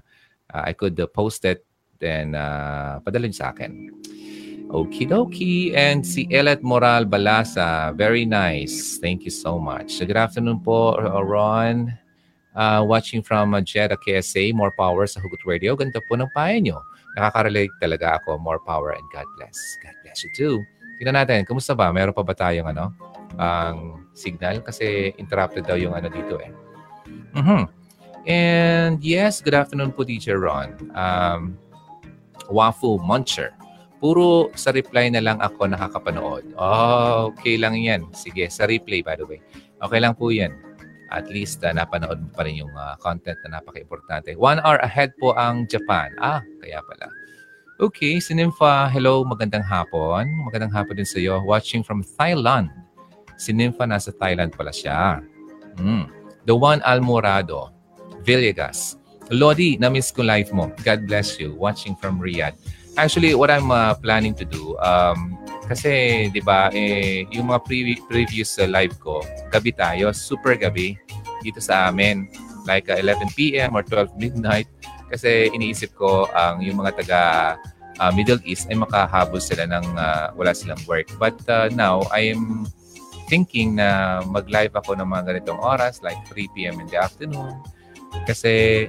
uh, I could uh, post it, then uh, padala sa akin. Okie dokie. And si Elet Moral Balasa, very nice. Thank you so much. Good afternoon po, Ron. Uh, watching from uh, Jeddah KSA, more power sa Hugot Radio. Ganda po ng payo nyo. Nakaka-relate talaga ako. More power and God bless. God bless you too. Tingnan natin, kumusta ba? Meron pa ba tayong ano, ang signal? Kasi interrupted daw yung ano dito eh. Mm-hmm. And yes, good afternoon po, Teacher Ron. Um, Wafu Muncher. Puro sa reply na lang ako nakakapanood. Oh, okay lang yan. Sige, sa replay by the way. Okay lang po yan. At least uh, napanood mo pa rin yung uh, content na napaka-importante. One hour ahead po ang Japan. Ah, kaya pala. Okay, si Nympha, hello, magandang hapon. Magandang hapon din sa iyo. Watching from Thailand. Si Nympha nasa Thailand pala siya. Mm. The one Almorado, Villegas. Lodi, na-miss ko live mo. God bless you. Watching from Riyadh. Actually, what I'm uh, planning to do, um, kasi, di ba, eh, yung mga pre- previous uh, live ko, gabi tayo, super gabi, dito sa amin. Like uh, 11 p.m. or 12 midnight kasi iniisip ko ang yung mga taga uh, Middle East ay makahabol sila ng uh, wala silang work. But uh, now, I am thinking na mag-live ako ng mga ganitong oras, like 3 p.m. in the afternoon. Kasi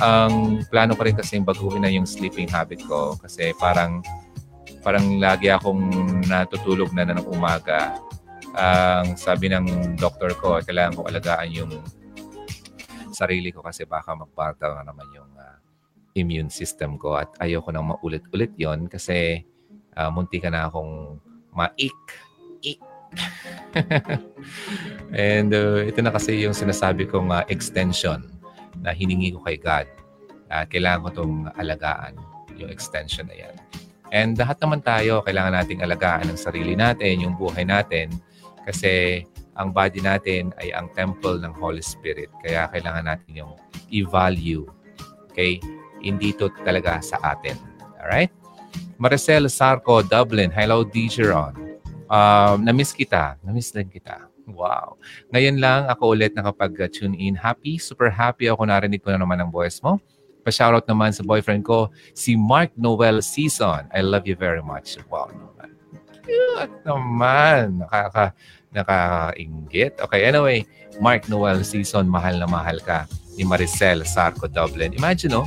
ang plano ko rin kasi baguhin na yung sleeping habit ko. Kasi parang parang lagi akong natutulog na, ng umaga. Ang uh, sabi ng doktor ko, kailangan ko alagaan yung sarili ko kasi baka magpata na naman yung uh, immune system ko at ayoko nang maulit-ulit yon kasi uh, munti ka na akong maik. Ik. And uh, ito na kasi yung sinasabi kong uh, extension na hiningi ko kay God. Uh, kailangan ko itong alagaan, yung extension na yan. And lahat naman tayo, kailangan nating alagaan ang sarili natin, yung buhay natin. Kasi ang body natin ay ang temple ng Holy Spirit. Kaya kailangan natin yung i-value. Okay? Hindi to talaga sa atin. Alright? Maricel Sarco, Dublin. Hello, Dijeron. Um, na-miss kita. Na-miss din kita. Wow. Ngayon lang ako ulit nakapag-tune in. Happy, super happy ako narinig ko na naman ang voice mo. Pa-shoutout naman sa boyfriend ko, si Mark Noel Season. I love you very much. Wow naman. Cute naman. Nakaka, nakakaingit. Okay, anyway, Mark Noel season, mahal na mahal ka ni Maricel Sarco Dublin. Imagine, no?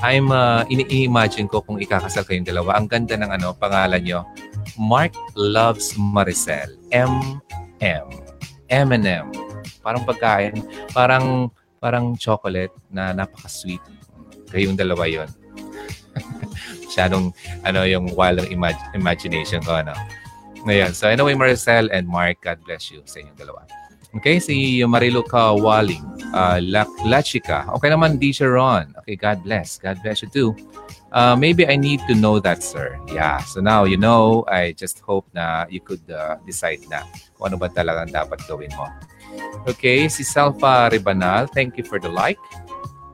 I'm uh, ini-imagine ko kung ikakasal kayong dalawa. Ang ganda ng ano, pangalan nyo. Mark loves Maricel. M-M. M&M. Parang pagkain. Parang parang chocolate na napaka-sweet. Kayong dalawa yon. Masyadong ano, yung wild imag- imagination ko. Ano. Ngayon. So anyway, Maricel and Mark, God bless you sa inyong dalawa. Okay, si Mariluca Walling, uh, Lachika. Okay naman, DJ Ron. Okay, God bless. God bless you too. Uh, maybe I need to know that, sir. Yeah, so now you know, I just hope na you could uh, decide na kung ano ba talagang dapat gawin mo. Okay, si Salva Ribanal, thank you for the like.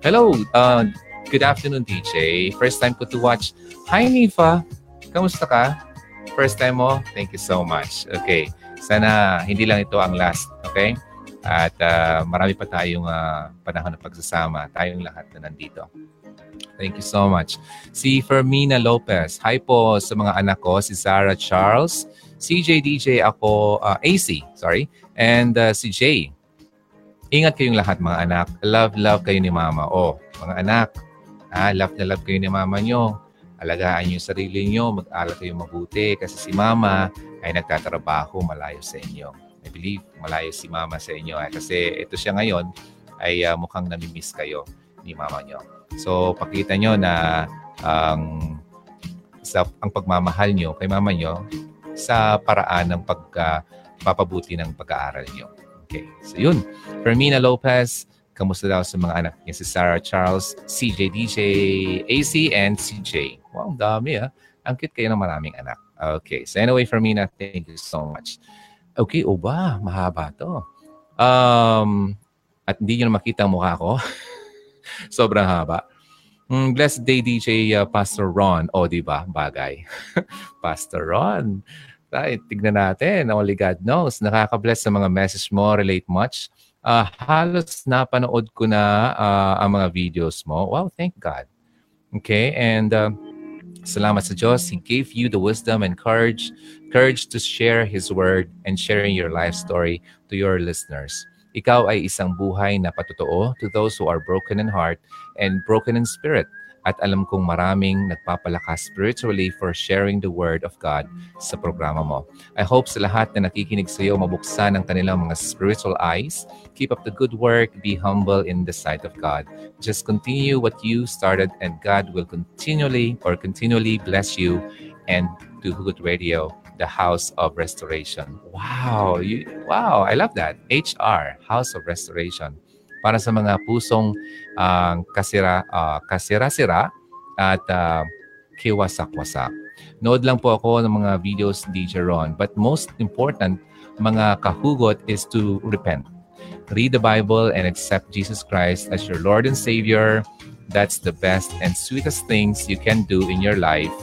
Hello, uh, good afternoon, DJ. First time ko to watch. Hi, Nifa. Kamusta ka? First time mo? Thank you so much. Okay. Sana hindi lang ito ang last. Okay? At uh, marami pa tayong uh, panahon ng pagsasama. Tayong lahat na nandito. Thank you so much. Si Fermina Lopez. Hi po sa mga anak ko. Si Sarah Charles. CJ DJ ako. Uh, AC. Sorry. And uh, si Jay. Ingat kayong lahat mga anak. Love, love kayo ni Mama. Oh, mga anak. Ha? Love na love kayo ni mama nyo. Alagaan yung sarili nyo. Mag-aral kayo mabuti. Kasi si mama ay nagtatrabaho malayo sa inyo. I believe malayo si mama sa inyo. Eh. Kasi ito siya ngayon ay uh, mukhang namimiss kayo ni mama nyo. So, pakita nyo na ang um, sa ang pagmamahal nyo kay mama nyo sa paraan ng pagpapabuti uh, ng pag-aaral nyo. Okay. So yun. Fermina Lopez, kamusta daw sa mga anak niya? Si Sarah Charles, CJ DJ, AC, and CJ. Wow, ang dami ah. Ang cute kayo ng maraming anak. Okay. So anyway, Fermina, thank you so much. Okay, o ba? Mahaba to. Um, at hindi nyo makita ang mukha ko. Sobrang haba. Mm, blessed day, DJ uh, Pastor Ron. O, oh, di ba? Bagay. Pastor Ron. Right, tignan natin. Only God knows. Nakaka-bless sa mga message mo. Relate much. Uh, halos napanood ko na uh, ang mga videos mo. Wow, thank God. Okay, and uh, salamat sa Diyos. He gave you the wisdom and courage, courage to share His word and sharing your life story to your listeners. Ikaw ay isang buhay na patotoo to those who are broken in heart and broken in spirit. At alam kong maraming nagpapalakas spiritually for sharing the Word of God sa programa mo. I hope sa lahat na nakikinig sa iyo mabuksan ang kanilang mga spiritual eyes. Keep up the good work. Be humble in the sight of God. Just continue what you started and God will continually or continually bless you and to Hugot Radio the House of Restoration. Wow! You, wow! I love that. HR, House of Restoration. Para sa mga pusong uh, kasira, uh, kasira-sira at uh, kiwasak-wasak. Nood lang po ako ng mga videos ni DJ Ron. But most important, mga kahugot is to repent. Read the Bible and accept Jesus Christ as your Lord and Savior. That's the best and sweetest things you can do in your life.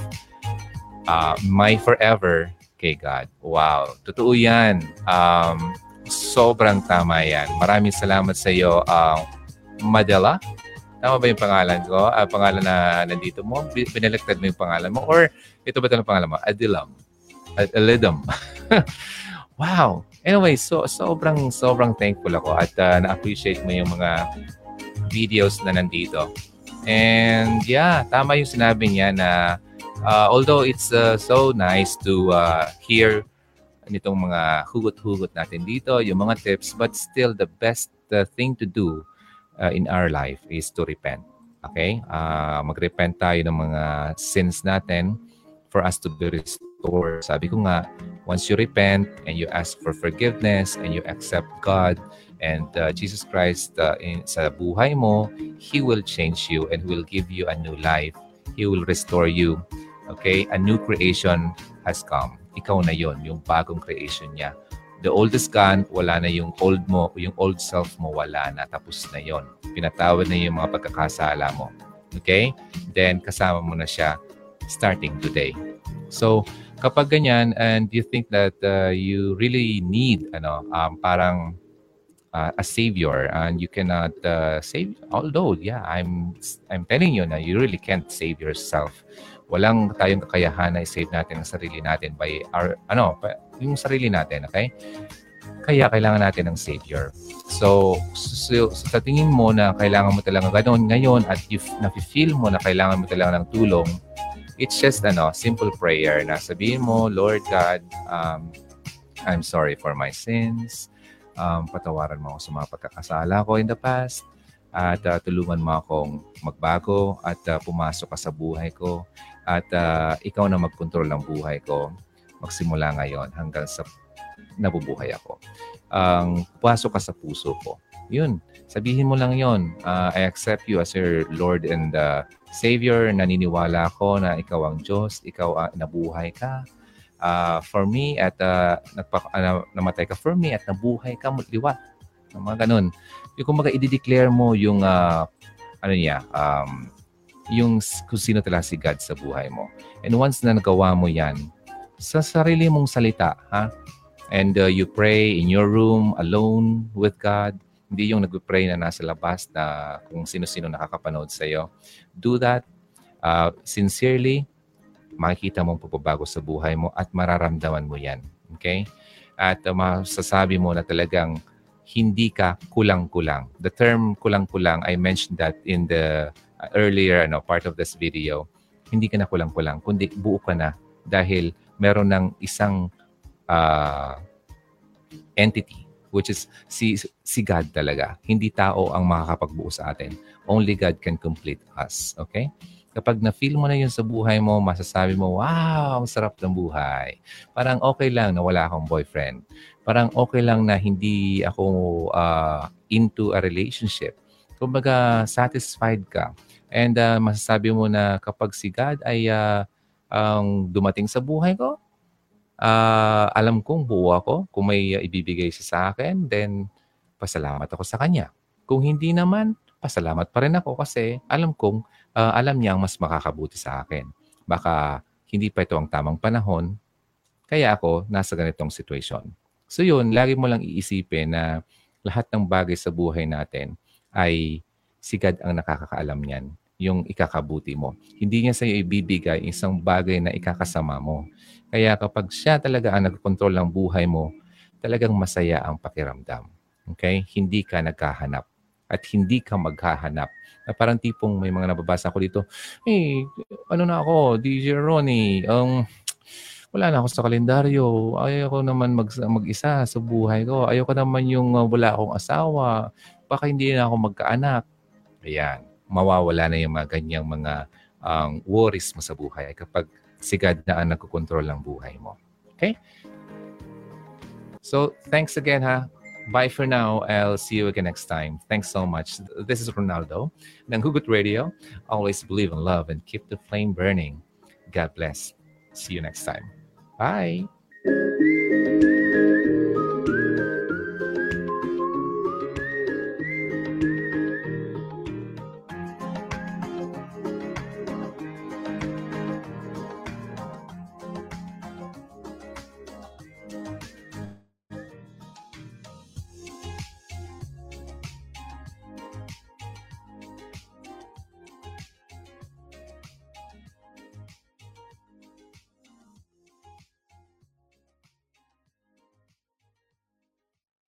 Uh, my forever kay God. Wow, totoo yan. Um, sobrang tama yan. Maraming salamat sa iyo, uh, Madela. Tama ba yung pangalan ko? Uh, pangalan na nandito mo? Binaliktad mo yung pangalan mo? Or ito ba talagang pangalan mo? Adilam. Alidam. wow. Anyway, so sobrang sobrang thankful ako at uh, na-appreciate mo yung mga videos na nandito. And yeah, tama yung sinabi niya na although it's uh, so nice to uh, hear nitong mga hugot-hugot natin dito, yung mga tips, but still the best uh, thing to do uh, in our life is to repent. Okay? Uh, mag-repent tayo ng mga sins natin for us to be restored. Sabi ko nga, once you repent and you ask for forgiveness and you accept God and uh, Jesus Christ uh, in, sa buhay mo, He will change you and will give you a new life. He will restore you Okay? A new creation has come. Ikaw na yon yung bagong creation niya. The old is gone, wala na yung old mo, yung old self mo, wala na. Tapos na yon. Pinatawad na yung mga pagkakasala mo. Okay? Then, kasama mo na siya starting today. So, kapag ganyan and you think that uh, you really need ano um, parang uh, a savior and you cannot uh, save although yeah i'm i'm telling you na you really can't save yourself Walang tayong kakayahan na i-save natin ang sarili natin by our, ano, yung sarili natin, okay? Kaya kailangan natin ng Savior. So, so, so sa tingin mo na kailangan mo talaga ganoon ngayon at you nafe-feel mo na kailangan mo talaga ng tulong, it's just ano, simple prayer na sabihin mo, Lord God, um, I'm sorry for my sins. Um, patawaran mo ako sa mga pagkakasala ko in the past at uh, tulungan mo akong magbago at uh, pumasok ka sa buhay ko at uh, ikaw na magkontrol ng buhay ko magsimula ngayon hanggang sa nabubuhay ako. Ang um, pasok ka sa puso ko. Yun. Sabihin mo lang yon. Uh, I accept you as your Lord and uh, Savior. Naniniwala ako na ikaw ang Diyos. Ikaw ang uh, nabuhay ka. Uh, for me at uh, nagpa, uh, namatay ka for me at nabuhay ka liwat. Mga ganun. Yung kumbaga i-declare mo yung uh, ano niya, um, yung kung sino talaga si God sa buhay mo. And once na nagawa mo yan, sa sarili mong salita, ha? And uh, you pray in your room, alone with God. Hindi yung nag-pray na nasa labas na kung sino-sino nakakapanood sa iyo. Do that uh, sincerely. Makikita mong pagbabago sa buhay mo at mararamdaman mo yan. Okay? At uh, masasabi mo na talagang hindi ka kulang-kulang. The term kulang-kulang, I mentioned that in the earlier, ano, part of this video, hindi ka na kulang-kulang, kundi buo ka na dahil meron ng isang uh, entity which is si, si God talaga. Hindi tao ang makakapagbuo sa atin. Only God can complete us. Okay? Kapag na-feel mo na yun sa buhay mo, masasabi mo, wow, ang sarap ng buhay. Parang okay lang na wala akong boyfriend. Parang okay lang na hindi ako uh, into a relationship. Kumbaga, satisfied ka. And uh, masasabi mo na kapag si God ay uh, ang dumating sa buhay ko, uh, alam kong buo ako. Kung may ibibigay siya sa akin, then pasalamat ako sa kanya. Kung hindi naman, pasalamat pa rin ako kasi alam kong uh, alam niya ang mas makakabuti sa akin. Baka hindi pa ito ang tamang panahon, kaya ako nasa ganitong situation. So yun, lagi mo lang iisipin na lahat ng bagay sa buhay natin ay sigad ang nakakakaalam niyan, yung ikakabuti mo. Hindi niya sa iyo ibibigay isang bagay na ikakasama mo. Kaya kapag siya talaga ang nagkontrol ng buhay mo, talagang masaya ang pakiramdam. Okay? Hindi ka naghahanap at hindi ka maghahanap. Na parang tipong may mga nababasa ko dito, hey, ano na ako, DJ Ronnie, um, wala na ako sa kalendaryo. Ayaw ko naman mag, mag-isa sa buhay ko. Ayaw ko naman yung uh, wala akong asawa. Baka hindi na ako magkaanak. Ayan. Mawawala na yung mga ganyang mga um, worries mo sa buhay kapag si God na ang nagkocontrol ng buhay mo. Okay? So, thanks again ha. Bye for now. I'll see you again next time. Thanks so much. This is Ronaldo ng Hugot Radio. Always believe in love and keep the flame burning. God bless. See you next time. Bye.